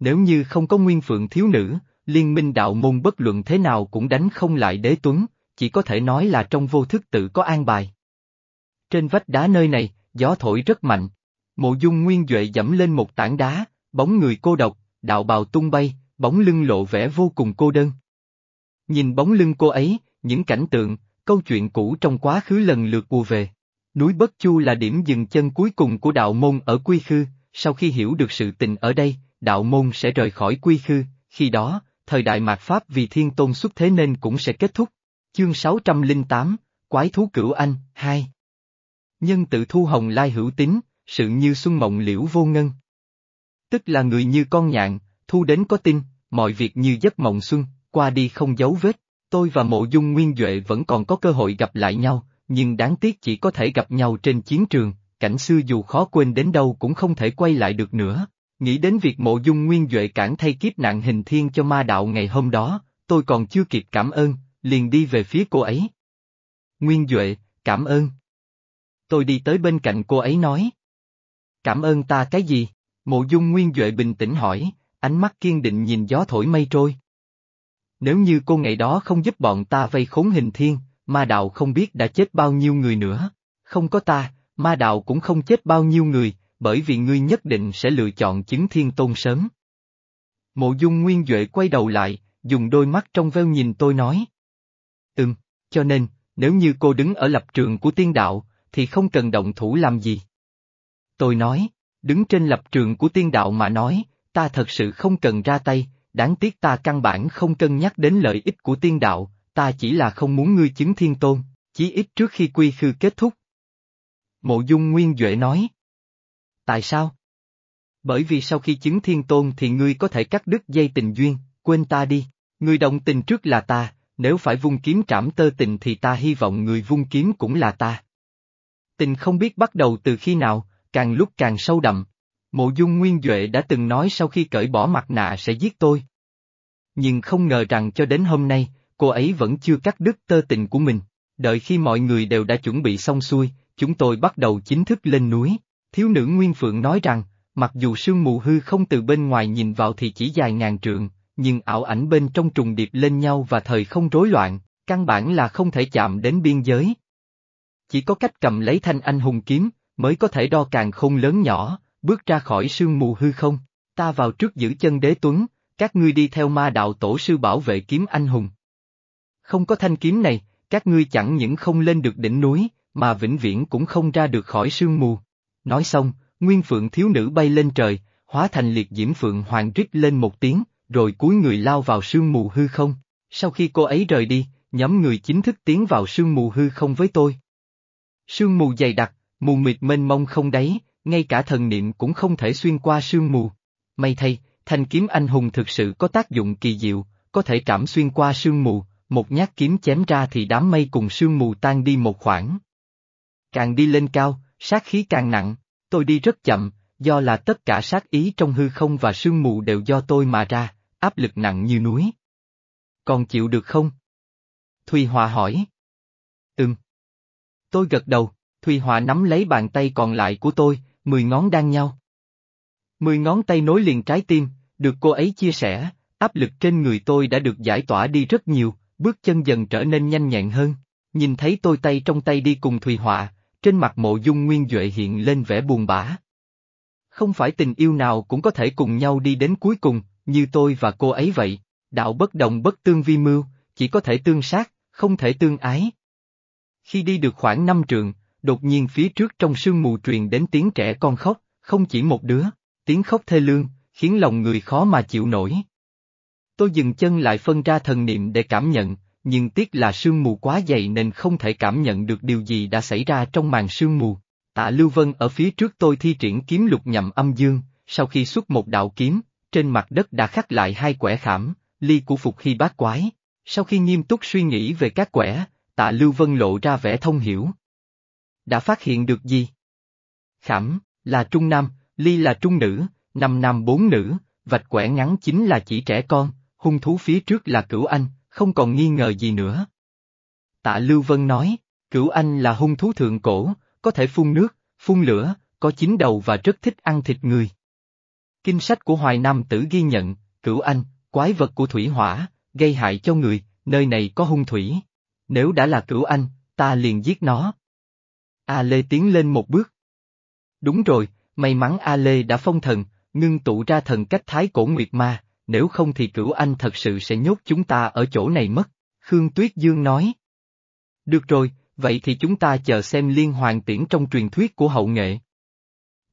Nếu như không có nguyên phượng thiếu nữ, liên minh đạo môn bất luận thế nào cũng đánh không lại đế tuấn, chỉ có thể nói là trong vô thức tự có an bài. Trên vách đá nơi này, gió thổi rất mạnh. Mộ dung nguyên Duệ dẫm lên một tảng đá, bóng người cô độc, đạo bào tung bay, bóng lưng lộ vẻ vô cùng cô đơn. Nhìn bóng lưng cô ấy, những cảnh tượng, câu chuyện cũ trong quá khứ lần lượt ùa về. Núi Bất Chu là điểm dừng chân cuối cùng của đạo môn ở Quy Khư, sau khi hiểu được sự tình ở đây, đạo môn sẽ rời khỏi Quy Khư, khi đó, thời đại mạt Pháp vì thiên tôn xuất thế nên cũng sẽ kết thúc. Chương 608, Quái thú cửu anh, 2 Nhân tự thu hồng lai hữu tính, sự như xuân mộng liễu vô ngân. Tức là người như con nhạn, thu đến có tin, mọi việc như giấc mộng xuân, qua đi không dấu vết. Tôi và mộ dung nguyên Duệ vẫn còn có cơ hội gặp lại nhau, nhưng đáng tiếc chỉ có thể gặp nhau trên chiến trường, cảnh xưa dù khó quên đến đâu cũng không thể quay lại được nữa. Nghĩ đến việc mộ dung nguyên Duệ cản thay kiếp nạn hình thiên cho ma đạo ngày hôm đó, tôi còn chưa kịp cảm ơn, liền đi về phía cô ấy. Nguyên Duệ, cảm ơn. Tôi đi tới bên cạnh cô ấy nói. Cảm ơn ta cái gì? Mộ dung Nguyên Duệ bình tĩnh hỏi, ánh mắt kiên định nhìn gió thổi mây trôi. Nếu như cô ngày đó không giúp bọn ta vây khốn hình thiên, ma đạo không biết đã chết bao nhiêu người nữa. Không có ta, ma đạo cũng không chết bao nhiêu người, bởi vì ngươi nhất định sẽ lựa chọn chứng thiên tôn sớm. Mộ dung Nguyên Duệ quay đầu lại, dùng đôi mắt trong veo nhìn tôi nói. Ừm, cho nên, nếu như cô đứng ở lập trường của tiên đạo, thì không cần động thủ làm gì. Tôi nói, đứng trên lập trường của tiên đạo mà nói, ta thật sự không cần ra tay, đáng tiếc ta căn bản không cân nhắc đến lợi ích của tiên đạo, ta chỉ là không muốn ngươi chứng thiên tôn, chí ít trước khi quy khư kết thúc. Mộ dung Nguyên Duệ nói. Tại sao? Bởi vì sau khi chứng thiên tôn thì ngươi có thể cắt đứt dây tình duyên, quên ta đi, ngươi động tình trước là ta, nếu phải vung kiếm trảm tơ tình thì ta hy vọng người vung kiếm cũng là ta. Tình không biết bắt đầu từ khi nào, càng lúc càng sâu đậm. Mộ dung Nguyên Duệ đã từng nói sau khi cởi bỏ mặt nạ sẽ giết tôi. Nhưng không ngờ rằng cho đến hôm nay, cô ấy vẫn chưa cắt đứt tơ tình của mình. Đợi khi mọi người đều đã chuẩn bị xong xuôi, chúng tôi bắt đầu chính thức lên núi. Thiếu nữ Nguyên Phượng nói rằng, mặc dù sương mù hư không từ bên ngoài nhìn vào thì chỉ dài ngàn trượng, nhưng ảo ảnh bên trong trùng điệp lên nhau và thời không rối loạn, căn bản là không thể chạm đến biên giới. Chỉ có cách cầm lấy thanh anh hùng kiếm, mới có thể đo càng không lớn nhỏ, bước ra khỏi sương mù hư không. Ta vào trước giữ chân đế tuấn, các ngươi đi theo ma đạo tổ sư bảo vệ kiếm anh hùng. Không có thanh kiếm này, các ngươi chẳng những không lên được đỉnh núi, mà vĩnh viễn cũng không ra được khỏi sương mù. Nói xong, nguyên phượng thiếu nữ bay lên trời, hóa thành liệt diễm phượng hoàng rít lên một tiếng, rồi cúi người lao vào sương mù hư không. Sau khi cô ấy rời đi, nhóm người chính thức tiến vào sương mù hư không với tôi. Sương mù dày đặc, mù mịt mênh mông không đáy, ngay cả thần niệm cũng không thể xuyên qua sương mù. May thay, thanh kiếm anh hùng thực sự có tác dụng kỳ diệu, có thể trảm xuyên qua sương mù, một nhát kiếm chém ra thì đám mây cùng sương mù tan đi một khoảng. Càng đi lên cao, sát khí càng nặng, tôi đi rất chậm, do là tất cả sát ý trong hư không và sương mù đều do tôi mà ra, áp lực nặng như núi. Còn chịu được không? Thùy Hòa hỏi. Tôi gật đầu, Thùy Hòa nắm lấy bàn tay còn lại của tôi, mười ngón đan nhau. Mười ngón tay nối liền trái tim, được cô ấy chia sẻ, áp lực trên người tôi đã được giải tỏa đi rất nhiều, bước chân dần trở nên nhanh nhẹn hơn. Nhìn thấy tôi tay trong tay đi cùng Thùy Họa, trên mặt mộ dung nguyên Duệ hiện lên vẻ buồn bã. Không phải tình yêu nào cũng có thể cùng nhau đi đến cuối cùng, như tôi và cô ấy vậy, đạo bất đồng bất tương vi mưu, chỉ có thể tương sát, không thể tương ái. Khi đi được khoảng năm trường, đột nhiên phía trước trong sương mù truyền đến tiếng trẻ con khóc, không chỉ một đứa, tiếng khóc thê lương, khiến lòng người khó mà chịu nổi. Tôi dừng chân lại phân ra thần niệm để cảm nhận, nhưng tiếc là sương mù quá dày nên không thể cảm nhận được điều gì đã xảy ra trong màn sương mù. Tạ Lưu Vân ở phía trước tôi thi triển kiếm lục nhậm âm dương, sau khi xuất một đạo kiếm, trên mặt đất đã khắc lại hai quẻ khảm, ly của Phục Hy bát quái. Sau khi nghiêm túc suy nghĩ về các quẻ, tạ Lưu Vân lộ ra vẻ thông hiểu. Đã phát hiện được gì? Khảm, là trung nam, ly là trung nữ, năm nam bốn nữ, vạch quẻ ngắn chính là chỉ trẻ con, hung thú phía trước là cửu anh, không còn nghi ngờ gì nữa. Tạ Lưu Vân nói, cửu anh là hung thú thượng cổ, có thể phun nước, phun lửa, có chín đầu và rất thích ăn thịt người. Kinh sách của Hoài Nam Tử ghi nhận, cửu anh, quái vật của thủy hỏa, gây hại cho người, nơi này có hung thủy. Nếu đã là cửu anh, ta liền giết nó. A Lê tiến lên một bước. Đúng rồi, may mắn A Lê đã phong thần, ngưng tụ ra thần cách thái cổ nguyệt ma, nếu không thì cửu anh thật sự sẽ nhốt chúng ta ở chỗ này mất. Khương Tuyết Dương nói. Được rồi, vậy thì chúng ta chờ xem liên hoàng tiễn trong truyền thuyết của hậu nghệ.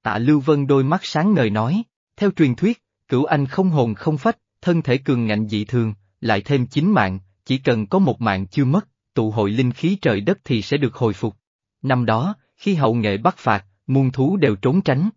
Tạ Lưu Vân đôi mắt sáng ngời nói, theo truyền thuyết, cửu anh không hồn không phách, thân thể cường ngạnh dị thường, lại thêm chín mạng, chỉ cần có một mạng chưa mất, tụ hội linh khí trời đất thì sẽ được hồi phục. Năm đó, khi hậu nghệ bắt phạt, muôn thú đều trốn tránh.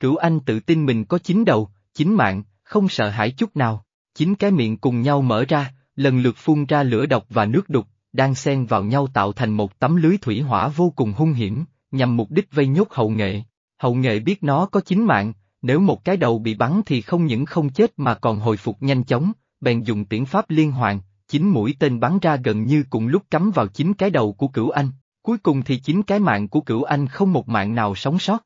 Cửu anh tự tin mình có chín đầu, chín mạng, không sợ hãi chút nào, chín cái miệng cùng nhau mở ra, lần lượt phun ra lửa độc và nước đục, đang xen vào nhau tạo thành một tấm lưới thủy hỏa vô cùng hung hiểm, nhằm mục đích vây nhốt hậu nghệ. Hậu nghệ biết nó có chín mạng, nếu một cái đầu bị bắn thì không những không chết mà còn hồi phục nhanh chóng, bèn dùng tiễn pháp liên hoàn, chín mũi tên bắn ra gần như cùng lúc cắm vào chín cái đầu của cửu anh, cuối cùng thì chín cái mạng của cửu anh không một mạng nào sống sót.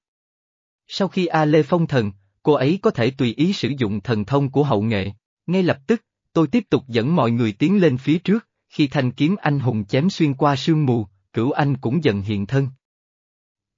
Sau khi A Lê phong thần, cô ấy có thể tùy ý sử dụng thần thông của hậu nghệ, ngay lập tức, tôi tiếp tục dẫn mọi người tiến lên phía trước, khi thanh kiếm anh hùng chém xuyên qua sương mù, cửu anh cũng dần hiện thân.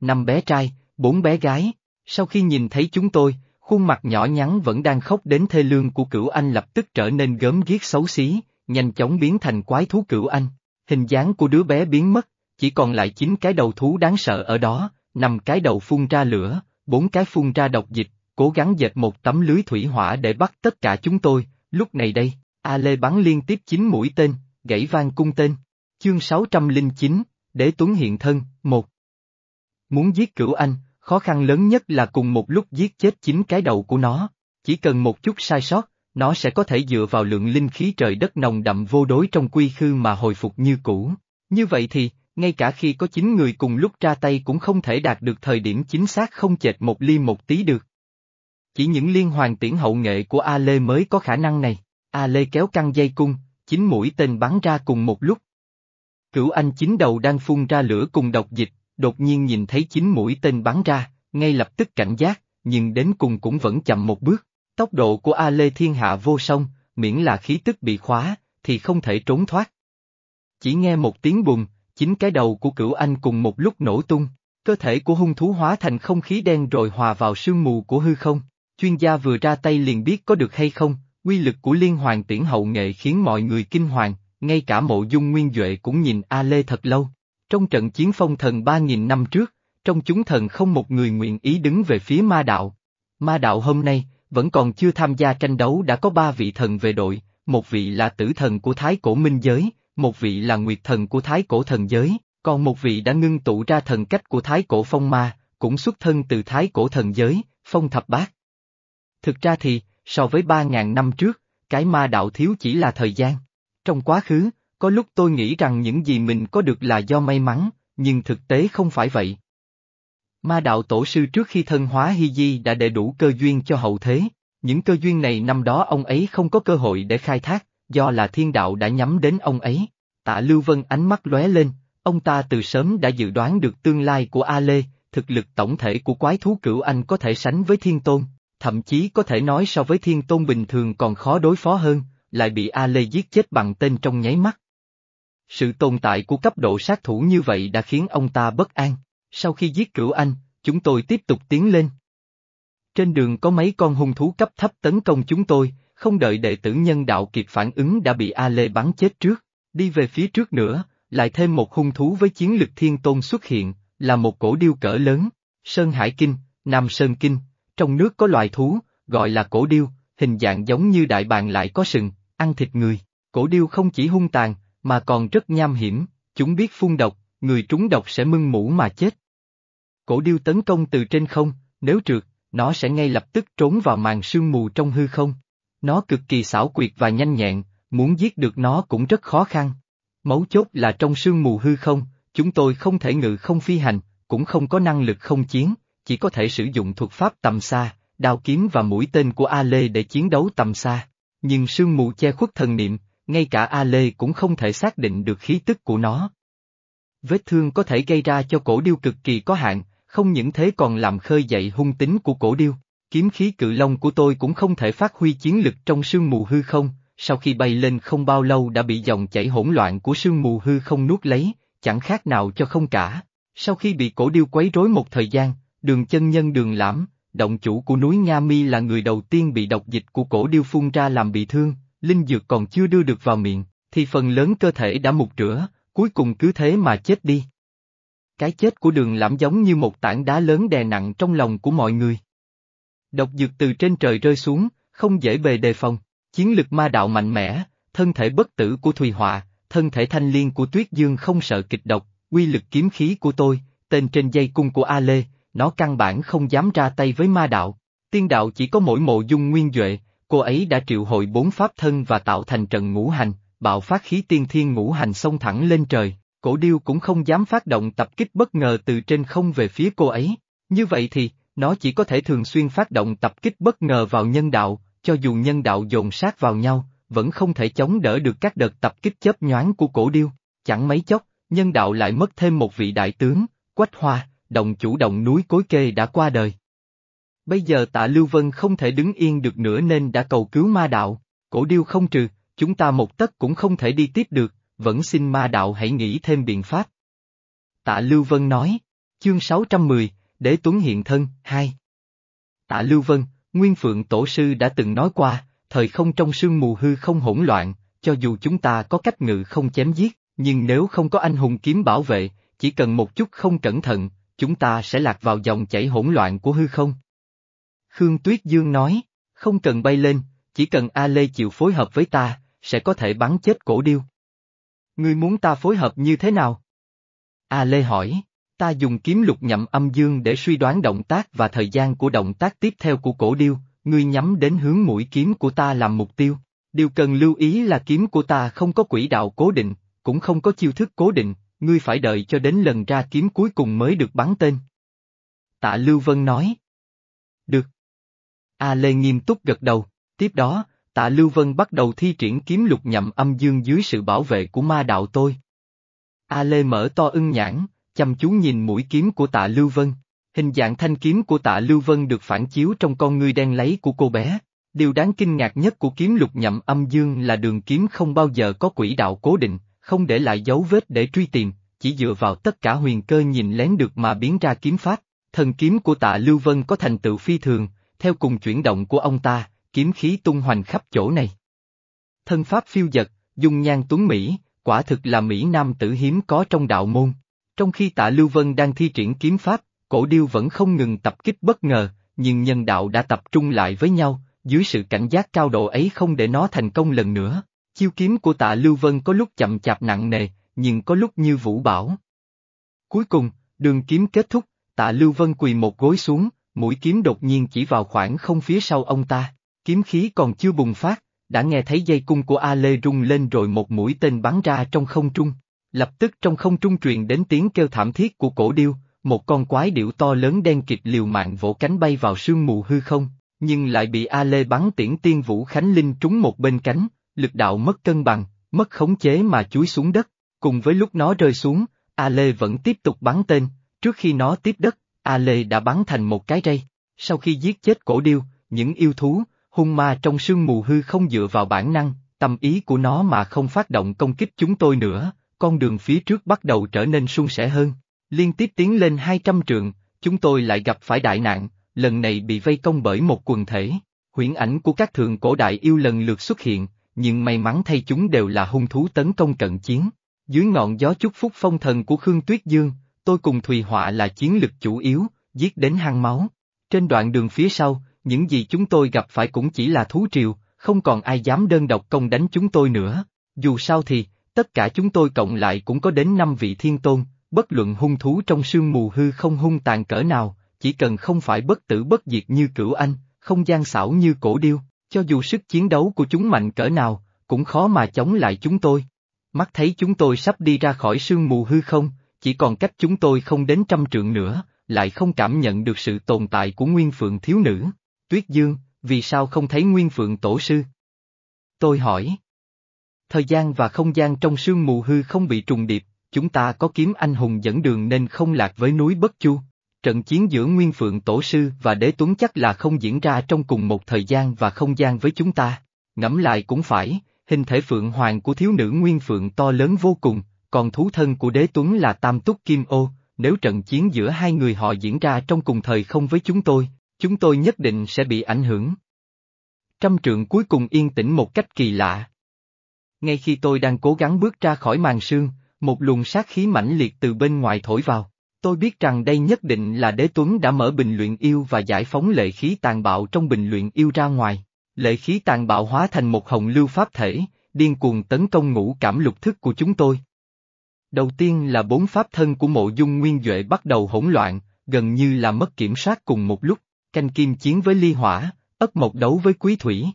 Năm bé trai, bốn bé gái, sau khi nhìn thấy chúng tôi, khuôn mặt nhỏ nhắn vẫn đang khóc đến thê lương của cửu anh lập tức trở nên gớm ghiếc xấu xí, nhanh chóng biến thành quái thú cửu anh. Hình dáng của đứa bé biến mất, chỉ còn lại chín cái đầu thú đáng sợ ở đó, nằm cái đầu phun ra lửa, bốn cái phun ra độc dịch, cố gắng dệt một tấm lưới thủy hỏa để bắt tất cả chúng tôi, lúc này đây, A Lê bắn liên tiếp chín mũi tên, gãy vang cung tên. Chương 609, Đế Tuấn Hiện Thân, một Muốn giết cửu anh, khó khăn lớn nhất là cùng một lúc giết chết chín cái đầu của nó. Chỉ cần một chút sai sót, nó sẽ có thể dựa vào lượng linh khí trời đất nồng đậm vô đối trong quy khư mà hồi phục như cũ. Như vậy thì, ngay cả khi có chín người cùng lúc ra tay cũng không thể đạt được thời điểm chính xác không chệch một ly một tí được. Chỉ những liên hoàn tiễn hậu nghệ của A Lê mới có khả năng này. A Lê kéo căng dây cung, chín mũi tên bắn ra cùng một lúc. Cửu anh chín đầu đang phun ra lửa cùng độc dịch, đột nhiên nhìn thấy chín mũi tên bắn ra, ngay lập tức cảnh giác, nhưng đến cùng cũng vẫn chậm một bước. Tốc độ của A Lê Thiên Hạ vô song, miễn là khí tức bị khóa, thì không thể trốn thoát. Chỉ nghe một tiếng bùng, chính cái đầu của cửu anh cùng một lúc nổ tung, cơ thể của hung thú hóa thành không khí đen rồi hòa vào sương mù của hư không. Chuyên gia vừa ra tay liền biết có được hay không, quy lực của liên hoàng tiễn hậu nghệ khiến mọi người kinh hoàng, ngay cả mộ dung nguyên Duệ cũng nhìn A Lê thật lâu. Trong trận chiến phong thần 3.000 năm trước, trong chúng thần không một người nguyện ý đứng về phía ma đạo. Ma đạo hôm nay, vẫn còn chưa tham gia tranh đấu đã có ba vị thần về đội, một vị là tử thần của Thái Cổ Minh Giới, một vị là nguyệt thần của Thái Cổ Thần Giới, còn một vị đã ngưng tụ ra thần cách của Thái Cổ Phong Ma, cũng xuất thân từ Thái Cổ Thần Giới, Phong Thập Bát. Thực ra thì, so với ba ngàn năm trước, cái ma đạo thiếu chỉ là thời gian. Trong quá khứ, có lúc tôi nghĩ rằng những gì mình có được là do may mắn, nhưng thực tế không phải vậy. Ma đạo tổ sư trước khi thân hóa Hy Di đã để đủ cơ duyên cho hậu thế, những cơ duyên này năm đó ông ấy không có cơ hội để khai thác, do là thiên đạo đã nhắm đến ông ấy. Tạ Lưu Vân ánh mắt lóe lên, ông ta từ sớm đã dự đoán được tương lai của A Lê, thực lực tổng thể của quái thú cửu anh có thể sánh với thiên tôn, thậm chí có thể nói so với thiên tôn bình thường còn khó đối phó hơn, lại bị A Lê giết chết bằng tên trong nháy mắt. Sự tồn tại của cấp độ sát thủ như vậy đã khiến ông ta bất an, sau khi giết cửu anh, chúng tôi tiếp tục tiến lên. Trên đường có mấy con hung thú cấp thấp tấn công chúng tôi, không đợi đệ tử nhân đạo kịp phản ứng đã bị A Lê bắn chết trước, đi về phía trước nữa, lại thêm một hung thú với chiến lực thiên tôn xuất hiện, là một cổ điêu cỡ lớn, Sơn Hải Kinh, Nam Sơn Kinh, trong nước có loài thú, gọi là cổ điêu, hình dạng giống như đại bàng lại có sừng, ăn thịt người. Cổ điêu không chỉ hung tàn, mà còn rất nham hiểm, chúng biết phun độc, người trúng độc sẽ mưng mũ mà chết. Cổ điêu tấn công từ trên không, nếu trượt, nó sẽ ngay lập tức trốn vào màn sương mù trong hư không. Nó cực kỳ xảo quyệt và nhanh nhẹn, muốn giết được nó cũng rất khó khăn. Mấu chốt là trong sương mù hư không, chúng tôi không thể ngự không phi hành, cũng không có năng lực không chiến, chỉ có thể sử dụng thuật pháp tầm xa, đao kiếm và mũi tên của A Lê để chiến đấu tầm xa. Nhưng sương mù che khuất thần niệm, ngay cả A Lê cũng không thể xác định được khí tức của nó. Vết thương có thể gây ra cho cổ điêu cực kỳ có hạn, không những thế còn làm khơi dậy hung tính của cổ điêu. kiếm khí cự long của tôi cũng không thể phát huy chiến lực trong sương mù hư không, sau khi bay lên không bao lâu đã bị dòng chảy hỗn loạn của sương mù hư không nuốt lấy, chẳng khác nào cho không cả. Sau khi bị cổ điêu quấy rối một thời gian, đường chân nhân đường lãm, động chủ của núi Nga Mi là người đầu tiên bị độc dịch của cổ điêu phun ra làm bị thương, linh dược còn chưa đưa được vào miệng, thì phần lớn cơ thể đã mục rửa, cuối cùng cứ thế mà chết đi. Cái chết của đường lãm giống như một tảng đá lớn đè nặng trong lòng của mọi người. Độc dược từ trên trời rơi xuống, không dễ bề đề phòng, chiến lực ma đạo mạnh mẽ, thân thể bất tử của Thùy Họa, thân thể thanh liên của Tuyết Dương không sợ kịch độc, quy lực kiếm khí của tôi, tên trên dây cung của A Lê, nó căn bản không dám ra tay với ma đạo. Tiên đạo chỉ có mỗi mộ dung nguyên duệ, cô ấy đã triệu hội bốn pháp thân và tạo thành trận ngũ hành, bạo phát khí tiên thiên ngũ hành xông thẳng lên trời, cổ điêu cũng không dám phát động tập kích bất ngờ từ trên không về phía cô ấy. Như vậy thì, nó chỉ có thể thường xuyên phát động tập kích bất ngờ vào nhân đạo, cho dù nhân đạo dồn sát vào nhau, vẫn không thể chống đỡ được các đợt tập kích chớp nhoáng của cổ điêu. Chẳng mấy chốc, nhân đạo lại mất thêm một vị đại tướng, Quách Hoa, đồng chủ động núi cối kê đã qua đời. Bây giờ tạ Lưu Vân không thể đứng yên được nữa nên đã cầu cứu ma đạo, cổ điêu không trừ, chúng ta một tấc cũng không thể đi tiếp được, vẫn xin ma đạo hãy nghĩ thêm biện pháp. Tạ Lưu Vân nói, chương 610, Đế Tuấn Hiện Thân, 2. Tạ Lưu Vân, Nguyên Phượng Tổ Sư đã từng nói qua, thời không trong sương mù hư không hỗn loạn, cho dù chúng ta có cách ngự không chém giết, nhưng nếu không có anh hùng kiếm bảo vệ, chỉ cần một chút không cẩn thận, chúng ta sẽ lạc vào dòng chảy hỗn loạn của hư không. Khương Tuyết Dương nói, không cần bay lên, chỉ cần A Lê chịu phối hợp với ta, sẽ có thể bắn chết cổ điêu. Ngươi muốn ta phối hợp như thế nào? A Lê hỏi, ta dùng kiếm lục nhậm âm dương để suy đoán động tác và thời gian của động tác tiếp theo của cổ điêu, ngươi nhắm đến hướng mũi kiếm của ta làm mục tiêu. Điều cần lưu ý là kiếm của ta không có quỹ đạo cố định, cũng không có chiêu thức cố định, ngươi phải đợi cho đến lần ra kiếm cuối cùng mới được bắn tên. Tạ Lưu Vân nói. Được. A Lê nghiêm túc gật đầu, tiếp đó, Tạ Lưu Vân bắt đầu thi triển kiếm lục nhậm âm dương dưới sự bảo vệ của ma đạo tôi. A Lê mở to ưng nhãn, chăm chú nhìn mũi kiếm của Tạ Lưu Vân. Hình dạng thanh kiếm của Tạ Lưu Vân được phản chiếu trong con ngươi đen lấy của cô bé. Điều đáng kinh ngạc nhất của kiếm lục nhậm âm dương là đường kiếm không bao giờ có quỹ đạo cố định, không để lại dấu vết để truy tìm, chỉ dựa vào tất cả huyền cơ nhìn lén được mà biến ra kiếm pháp. Thần kiếm của tạ Lưu Vân có thành tựu phi thường, theo cùng chuyển động của ông ta, kiếm khí tung hoành khắp chỗ này. Thân pháp phiêu dật, dung nhan tuấn Mỹ, quả thực là Mỹ Nam tử hiếm có trong đạo môn. Trong khi tạ Lưu Vân đang thi triển kiếm pháp, cổ điêu vẫn không ngừng tập kích bất ngờ, nhưng nhân đạo đã tập trung lại với nhau, dưới sự cảnh giác cao độ ấy không để nó thành công lần nữa. Chiêu kiếm của tạ Lưu Vân có lúc chậm chạp nặng nề, nhưng có lúc như vũ bảo. Cuối cùng, đường kiếm kết thúc, tạ Lưu Vân quỳ một gối xuống, mũi kiếm đột nhiên chỉ vào khoảng không phía sau ông ta, kiếm khí còn chưa bùng phát, đã nghe thấy dây cung của A Lê rung lên rồi một mũi tên bắn ra trong không trung. Lập tức trong không trung truyền đến tiếng kêu thảm thiết của cổ điêu, một con quái điểu to lớn đen kịch liều mạng vỗ cánh bay vào sương mù hư không, nhưng lại bị A Lê bắn tiễn tiên vũ Khánh Linh trúng một bên cánh, lực đạo mất cân bằng, mất khống chế mà chúi xuống đất. Cùng với lúc nó rơi xuống, A Lê vẫn tiếp tục bắn tên, trước khi nó tiếp đất, A Lê đã bắn thành một cái rây. Sau khi giết chết cổ điêu, những yêu thú, hung ma trong sương mù hư không dựa vào bản năng, tâm ý của nó mà không phát động công kích chúng tôi nữa, con đường phía trước bắt đầu trở nên suôn sẻ hơn. Liên tiếp tiến lên 200 trượng, chúng tôi lại gặp phải đại nạn, lần này bị vây công bởi một quần thể. Huyễn ảnh của các thượng cổ đại yêu lần lượt xuất hiện, nhưng may mắn thay chúng đều là hung thú tấn công cận chiến. Dưới ngọn gió chúc phúc phong thần của Khương Tuyết Dương, tôi cùng Thùy Họa là chiến lực chủ yếu, giết đến hang máu. Trên đoạn đường phía sau, những gì chúng tôi gặp phải cũng chỉ là thú triều, không còn ai dám đơn độc công đánh chúng tôi nữa. Dù sao thì, tất cả chúng tôi cộng lại cũng có đến năm vị thiên tôn, bất luận hung thú trong sương mù hư không hung tàn cỡ nào, chỉ cần không phải bất tử bất diệt như cửu anh, không gian xảo như cổ điêu, cho dù sức chiến đấu của chúng mạnh cỡ nào, cũng khó mà chống lại chúng tôi. Mắt thấy chúng tôi sắp đi ra khỏi sương mù hư không, chỉ còn cách chúng tôi không đến trăm trượng nữa, lại không cảm nhận được sự tồn tại của Nguyên Phượng thiếu nữ. Tuyết Dương, vì sao không thấy Nguyên Phượng tổ sư? Tôi hỏi. Thời gian và không gian trong sương mù hư không bị trùng điệp, chúng ta có kiếm anh hùng dẫn đường nên không lạc với núi Bất Chu. Trận chiến giữa Nguyên Phượng Tổ Sư và Đế Tuấn chắc là không diễn ra trong cùng một thời gian và không gian với chúng ta. Ngẫm lại cũng phải, hình thể Phượng Hoàng của thiếu nữ Nguyên Phượng to lớn vô cùng, còn thú thân của Đế Tuấn là Tam Túc Kim Ô, nếu trận chiến giữa hai người họ diễn ra trong cùng thời không với chúng tôi, chúng tôi nhất định sẽ bị ảnh hưởng. Trăm trượng cuối cùng yên tĩnh một cách kỳ lạ. Ngay khi tôi đang cố gắng bước ra khỏi màn sương, một luồng sát khí mãnh liệt từ bên ngoài thổi vào. Tôi biết rằng đây nhất định là đế tuấn đã mở bình luyện yêu và giải phóng lệ khí tàn bạo trong bình luyện yêu ra ngoài. Lệ khí tàn bạo hóa thành một hồng lưu pháp thể, điên cuồng tấn công ngũ cảm lục thức của chúng tôi. Đầu tiên là bốn pháp thân của mộ dung nguyên Duệ bắt đầu hỗn loạn, gần như là mất kiểm soát cùng một lúc, canh kim chiến với ly hỏa, ất mộc đấu với quý thủy.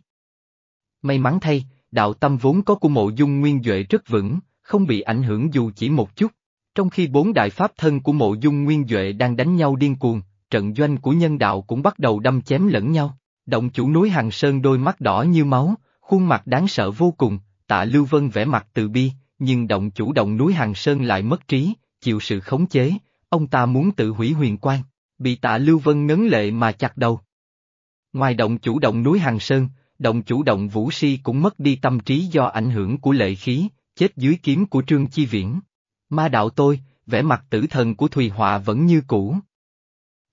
May mắn thay, đạo tâm vốn có của mộ dung nguyên Duệ rất vững, không bị ảnh hưởng dù chỉ một chút. Trong khi bốn đại pháp thân của mộ dung nguyên Duệ đang đánh nhau điên cuồng, trận doanh của nhân đạo cũng bắt đầu đâm chém lẫn nhau. Động chủ núi Hằng Sơn đôi mắt đỏ như máu, khuôn mặt đáng sợ vô cùng, tạ Lưu Vân vẽ mặt từ bi, nhưng động chủ động núi Hằng Sơn lại mất trí, chịu sự khống chế, ông ta muốn tự hủy huyền quan, bị tạ Lưu Vân ngấn lệ mà chặt đầu. Ngoài động chủ động núi Hằng Sơn, động chủ động Vũ Si cũng mất đi tâm trí do ảnh hưởng của lệ khí, chết dưới kiếm của Trương Chi Viễn. Ma đạo tôi, vẻ mặt tử thần của Thùy Họa vẫn như cũ.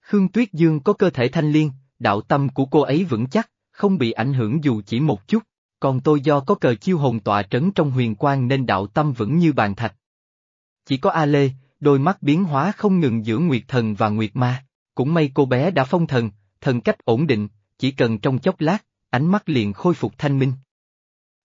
Khương Tuyết Dương có cơ thể thanh liên, đạo tâm của cô ấy vững chắc, không bị ảnh hưởng dù chỉ một chút, còn tôi do có cờ chiêu hồn tọa trấn trong huyền quang nên đạo tâm vững như bàn thạch. Chỉ có A Lê, đôi mắt biến hóa không ngừng giữa Nguyệt Thần và Nguyệt Ma, cũng may cô bé đã phong thần, thần cách ổn định, chỉ cần trong chốc lát, ánh mắt liền khôi phục thanh minh.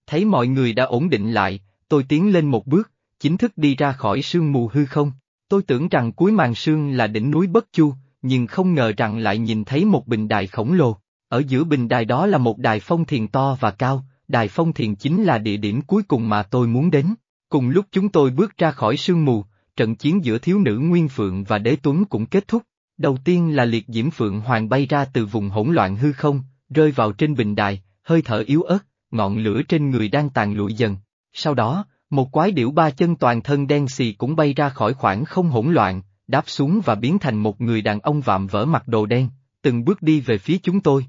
Thấy mọi người đã ổn định lại, tôi tiến lên một bước, chính thức đi ra khỏi sương mù hư không. Tôi tưởng rằng cuối màn sương là đỉnh núi Bất Chu, nhưng không ngờ rằng lại nhìn thấy một bình đài khổng lồ. Ở giữa bình đài đó là một đài phong thiền to và cao, đài phong thiền chính là địa điểm cuối cùng mà tôi muốn đến. Cùng lúc chúng tôi bước ra khỏi sương mù, trận chiến giữa thiếu nữ Nguyên Phượng và Đế Tuấn cũng kết thúc. Đầu tiên là liệt diễm Phượng Hoàng bay ra từ vùng hỗn loạn hư không, rơi vào trên bình đài, hơi thở yếu ớt, ngọn lửa trên người đang tàn lụi dần. Sau đó, một quái điểu ba chân toàn thân đen xì cũng bay ra khỏi khoảng không hỗn loạn, đáp xuống và biến thành một người đàn ông vạm vỡ mặt đồ đen, từng bước đi về phía chúng tôi.